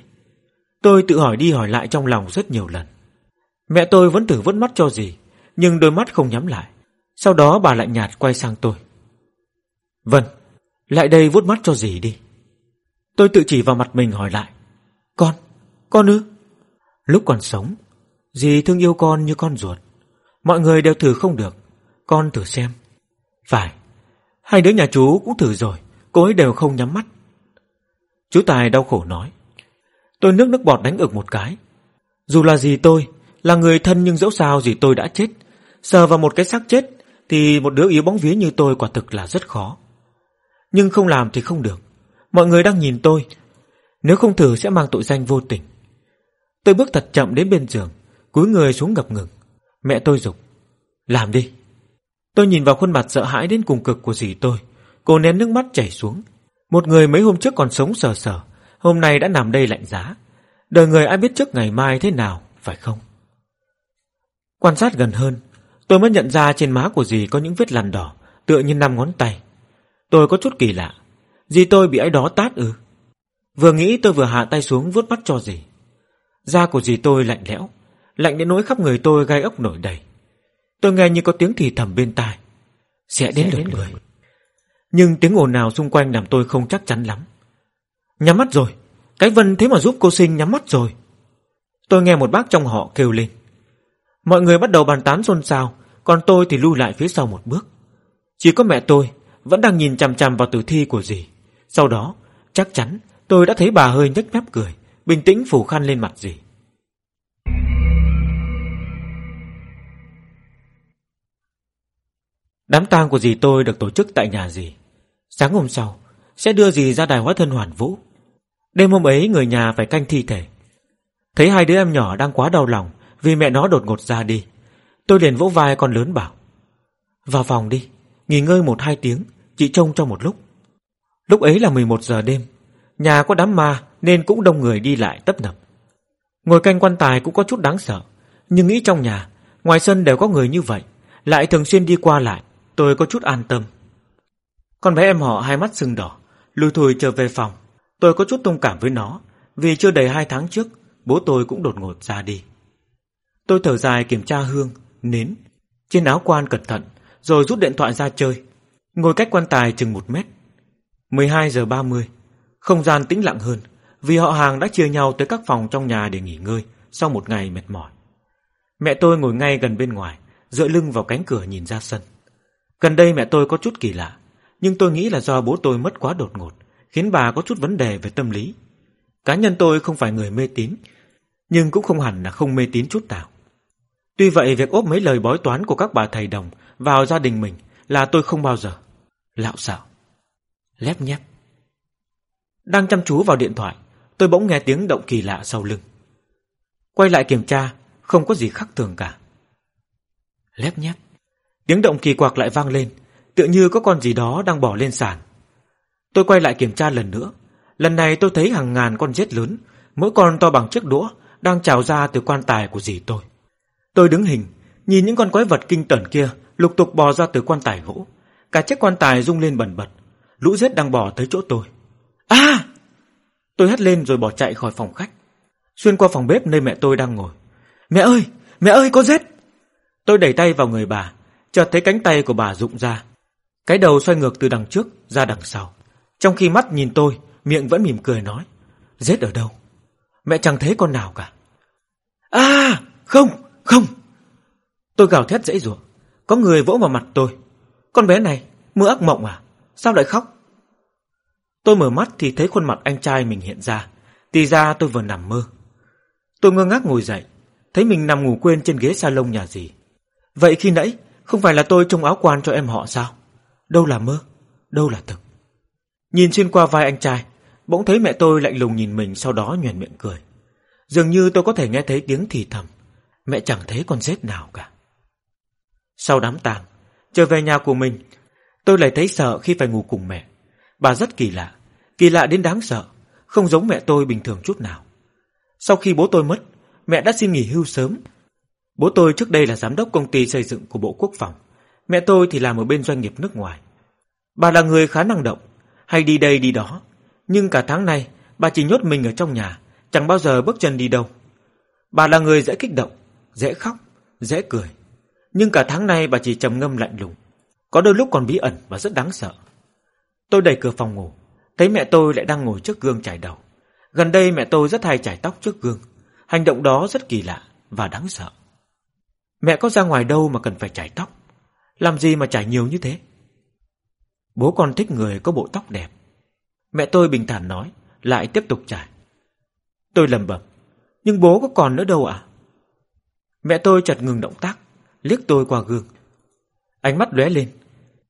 Tôi tự hỏi đi hỏi lại trong lòng rất nhiều lần. Mẹ tôi vẫn thử vứt mắt cho dì Nhưng đôi mắt không nhắm lại. Sau đó bà lại nhạt quay sang tôi. Vâng Lại đây vuốt mắt cho dì đi. Tôi tự chỉ vào mặt mình hỏi lại. Con, con ư? Lúc còn sống Dì thương yêu con như con ruột. Mọi người đều thử không được Con thử xem. Phải Hai đứa nhà chú cũng thử rồi Cô ấy đều không nhắm mắt. Chú Tài đau khổ nói. Tôi nước nước bọt đánh ực một cái. Dù là gì tôi, Là người thân nhưng dẫu sao gì tôi đã chết. Sờ vào một cái xác chết, Thì một đứa yếu bóng vía như tôi quả thực là rất khó. Nhưng không làm thì không được. Mọi người đang nhìn tôi. Nếu không thử sẽ mang tội danh vô tình. Tôi bước thật chậm đến bên giường, Cúi người xuống ngập ngừng. Mẹ tôi dục, Làm đi. Tôi nhìn vào khuôn mặt sợ hãi đến cùng cực của dì tôi. Cô nén nước mắt chảy xuống. Một người mấy hôm trước còn sống sờ sờ. Hôm nay đã nằm đây lạnh giá. Đời người ai biết trước ngày mai thế nào Phải không? Quan sát gần hơn Tôi mới nhận ra trên má của dì có những vết lằn đỏ Tựa như năm ngón tay. Tôi có chút kỳ lạ. Dì tôi bị ai đó tát ư? Vừa nghĩ tôi vừa hạ tay xuống vuốt mắt cho dì. Da của dì tôi lạnh lẽo Lạnh đến nỗi khắp người tôi gai ốc nổi đầy. Tôi nghe như có tiếng thì thầm bên tai. Sẽ đến lượt người nhưng tiếng ồn nào xung quanh làm tôi không chắc chắn lắm. Nhắm mắt rồi, Cái vân thế mà giúp cô sinh nhắm mắt rồi. Tôi nghe một bác trong họ kêu lên. Mọi người bắt đầu bàn tán xôn xao, Còn tôi thì lui lại phía sau một bước. Chỉ có mẹ tôi Vẫn đang nhìn chằm chằm vào tử thi của dì. Sau đó, chắc chắn tôi đã thấy bà hơi nhếch mép cười, Bình tĩnh phủ khăn lên mặt dì. Đám tang của dì tôi được tổ chức tại nhà dì. Sáng hôm sau, sẽ đưa dì ra đài hóa thân hoàn vũ. Đêm hôm ấy người nhà phải canh thi thể. Thấy hai đứa em nhỏ đang quá đau lòng vì mẹ nó đột ngột ra đi. Tôi liền vỗ vai con lớn bảo. Vào phòng đi, nghỉ ngơi một hai tiếng, chị trông cho một lúc. Lúc ấy là 11 giờ đêm, nhà có đám ma nên cũng đông người đi lại tấp nập. Ngồi canh quan tài cũng có chút đáng sợ, nhưng nghĩ trong nhà, ngoài sân đều có người như vậy, lại thường xuyên đi qua lại, Tôi có chút an tâm. Con bé em họ hai mắt sưng đỏ, lùi thùi trở về phòng. Tôi có chút thông cảm với nó, vì chưa đầy hai tháng trước, bố tôi cũng đột ngột ra đi. Tôi thở dài kiểm tra hương, nến, trên áo quan cẩn thận, rồi rút điện thoại ra chơi. Ngồi cách quan tài chừng một mét. 12 giờ 30, không gian tĩnh lặng hơn, vì họ hàng đã chia nhau tới các phòng trong nhà để nghỉ ngơi sau một ngày mệt mỏi. Mẹ tôi ngồi ngay gần bên ngoài, dựa lưng vào cánh cửa nhìn ra sân. Gần đây mẹ tôi có chút kỳ lạ, nhưng tôi nghĩ là do bố tôi mất quá đột ngột, khiến bà có chút vấn đề về tâm lý. Cá nhân tôi không phải người mê tín, nhưng cũng không hẳn là không mê tín chút nào. Tuy vậy việc ốp mấy lời bói toán của các bà thầy đồng vào gia đình mình là tôi không bao giờ. Lạo xạo. Lép nhép. Đang chăm chú vào điện thoại, tôi bỗng nghe tiếng động kỳ lạ sau lưng. Quay lại kiểm tra, không có gì khác thường cả. Lép nhép. Tiếng động kỳ quặc lại vang lên, tựa như có con gì đó đang bỏ lên sàn. Tôi quay lại kiểm tra lần nữa. Lần này tôi thấy hàng ngàn con rết lớn, mỗi con to bằng chiếc đũa, đang trào ra từ quan tài của dì tôi. Tôi đứng hình, nhìn những con quái vật kinh tởn kia lục tục bò ra từ quan tài gỗ. Cả chiếc quan tài rung lên bẩn bật. Lũ rết đang bò tới chỗ tôi. À! Tôi hét lên rồi bỏ chạy khỏi phòng khách. Xuyên qua phòng bếp nơi mẹ tôi đang ngồi. Mẹ ơi! Mẹ ơi! Có rết! Tôi đẩy tay vào người bà, chợt thấy cánh tay của bà rụng ra. Cái đầu xoay ngược từ đằng trước ra đằng sau. Trong khi mắt nhìn tôi, miệng vẫn mỉm cười nói. Rết ở đâu? Mẹ chẳng thấy con nào cả. À! Không! Không! Tôi gào thét dãy rủa Có người vỗ vào mặt tôi. Con bé này, mơ ác mộng à? Sao lại khóc? Tôi mở mắt thì thấy khuôn mặt anh trai mình hiện ra. Thì ra tôi vừa nằm mơ. Tôi ngơ ngác ngồi dậy, thấy mình nằm ngủ quên trên ghế salon nhà gì. Vậy khi nãy, không phải là tôi trông áo quan cho em họ sao? Đâu là mơ, đâu là thực. Nhìn xuyên qua vai anh trai, bỗng thấy mẹ tôi lạnh lùng nhìn mình sau đó nhoẻn miệng cười. Dường như tôi có thể nghe thấy tiếng thì thầm. Mẹ chẳng thấy con rết nào cả. Sau đám tang, trở về nhà của mình, tôi lại thấy sợ khi phải ngủ cùng mẹ. Bà rất kỳ lạ, kỳ lạ đến đáng sợ, không giống mẹ tôi bình thường chút nào. Sau khi bố tôi mất, mẹ đã xin nghỉ hưu sớm. Bố tôi trước đây là giám đốc công ty xây dựng của Bộ Quốc phòng, mẹ tôi thì làm ở bên doanh nghiệp nước ngoài. Bà là người khá năng động, hay đi đây đi đó, nhưng cả tháng nay bà chỉ nhốt mình ở trong nhà, chẳng bao giờ bước chân đi đâu. Bà là người dễ kích động, dễ khóc, dễ cười. Nhưng cả tháng nay bà chỉ trầm ngâm lạnh lùng, có đôi lúc còn bí ẩn và rất đáng sợ. Tôi đẩy cửa phòng ngủ, thấy mẹ tôi lại đang ngồi trước gương chải đầu. Gần đây mẹ tôi rất hay chải tóc trước gương, hành động đó rất kỳ lạ và đáng sợ. Mẹ có ra ngoài đâu mà cần phải chải tóc, làm gì mà chải nhiều như thế? Bố con thích người có bộ tóc đẹp. Mẹ tôi bình thản nói, lại tiếp tục chải. Tôi lầm bầm, nhưng bố có còn nữa đâu ạ? Mẹ tôi chợt ngừng động tác, liếc tôi qua gương. Ánh mắt lóe lên,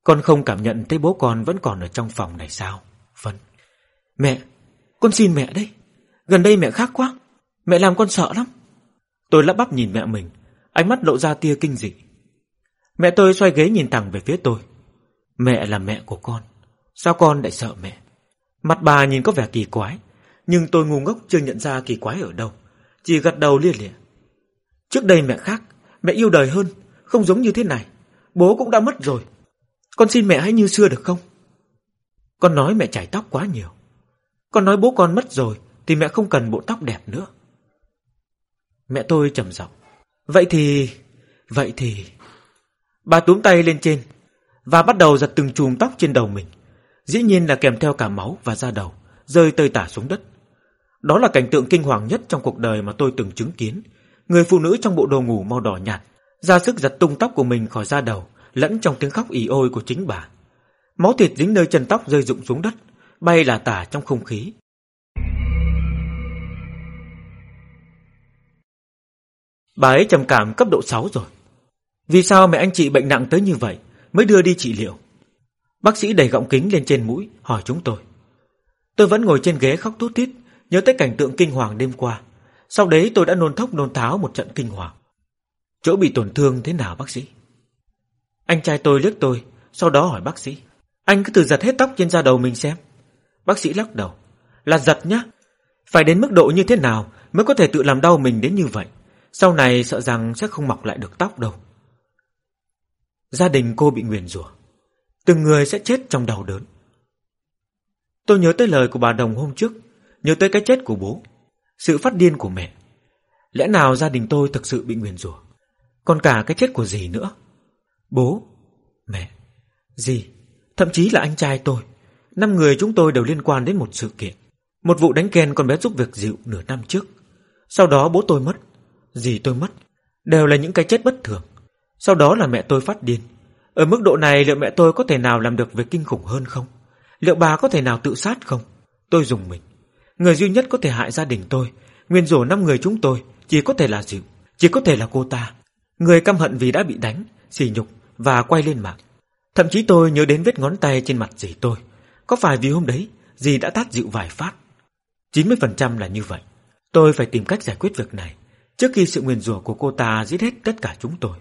con không cảm nhận thấy bố con vẫn còn ở trong phòng này sao? Vâng. Mẹ, con xin mẹ đấy. Gần đây mẹ khác quá. Mẹ làm con sợ lắm. Tôi lắp bắp nhìn mẹ mình, ánh mắt lộ ra tia kinh dị. Mẹ tôi xoay ghế nhìn thẳng về phía tôi. Mẹ là mẹ của con. Sao con lại sợ mẹ? Mặt bà nhìn có vẻ kỳ quái, nhưng tôi ngu ngốc chưa nhận ra kỳ quái ở đâu. Chỉ gật đầu lia lịa. Trước đây mẹ khác, mẹ yêu đời hơn, không giống như thế này. Bố cũng đã mất rồi. Con xin mẹ hãy như xưa được không? Con nói mẹ chải tóc quá nhiều. Con nói bố con mất rồi thì mẹ không cần bộ tóc đẹp nữa. Mẹ tôi trầm giọng. Vậy thì... Vậy thì... Bà túm tay lên trên và bắt đầu giật từng chùm tóc trên đầu mình. Dĩ nhiên là kèm theo cả máu và da đầu, rơi tơi tả xuống đất. Đó là cảnh tượng kinh hoàng nhất trong cuộc đời mà tôi từng chứng kiến. Người phụ nữ trong bộ đồ ngủ màu đỏ nhạt, ra sức giật tung tóc của mình khỏi da đầu, lẫn trong tiếng khóc ỉ ôi của chính bà. Máu thịt dính nơi chân tóc rơi rụng xuống đất, bay là tả trong không khí. Bà ấy trầm cảm cấp độ 6 rồi. Vì sao mẹ anh chị bệnh nặng tới như vậy mới đưa đi trị liệu? Bác sĩ đẩy gọng kính lên trên mũi hỏi chúng tôi. Tôi vẫn ngồi trên ghế khóc tút tít, nhớ tới cảnh tượng kinh hoàng đêm qua. Sau đấy tôi đã nôn thốc nôn tháo một trận kinh hoàng. Chỗ bị tổn thương thế nào bác sĩ? Anh trai tôi liếc tôi, sau đó hỏi bác sĩ. Anh cứ thử giật hết tóc trên da đầu mình xem. Bác sĩ lắc đầu. Là giật nhá. Phải đến mức độ như thế nào mới có thể tự làm đau mình đến như vậy. Sau này sợ rằng sẽ không mọc lại được tóc đâu. Gia đình cô bị nguyền rủa Từng người sẽ chết trong đau đớn. Tôi nhớ tới lời của bà Đồng hôm trước, nhớ tới cái chết của bố, sự phát điên của mẹ. Lẽ nào gia đình tôi thực sự bị nguyền rủa? Còn cả cái chết của dì nữa. Bố, mẹ, dì, thậm chí là anh trai tôi. Năm người chúng tôi đều liên quan đến một sự kiện. Một vụ đánh kèn con bé giúp việc dịu nửa năm trước. Sau đó bố tôi mất, dì tôi mất. Đều là những cái chết bất thường. Sau đó là mẹ tôi phát điên. Ở mức độ này liệu mẹ tôi có thể nào làm được việc kinh khủng hơn không? Liệu bà có thể nào tự sát không? Tôi dùng mình. Người duy nhất có thể hại gia đình tôi, nguyên rủa năm người chúng tôi, chỉ có thể là dịu, chỉ có thể là cô ta. Người căm hận vì đã bị đánh, xỉ nhục và quay lên mạng. Thậm chí tôi nhớ đến vết ngón tay trên mặt dì tôi. Có phải vì hôm đấy dì đã tát dịu vài phát? 90% là như vậy. Tôi phải tìm cách giải quyết việc này trước khi sự nguyền rủa của cô ta giết hết tất cả chúng tôi.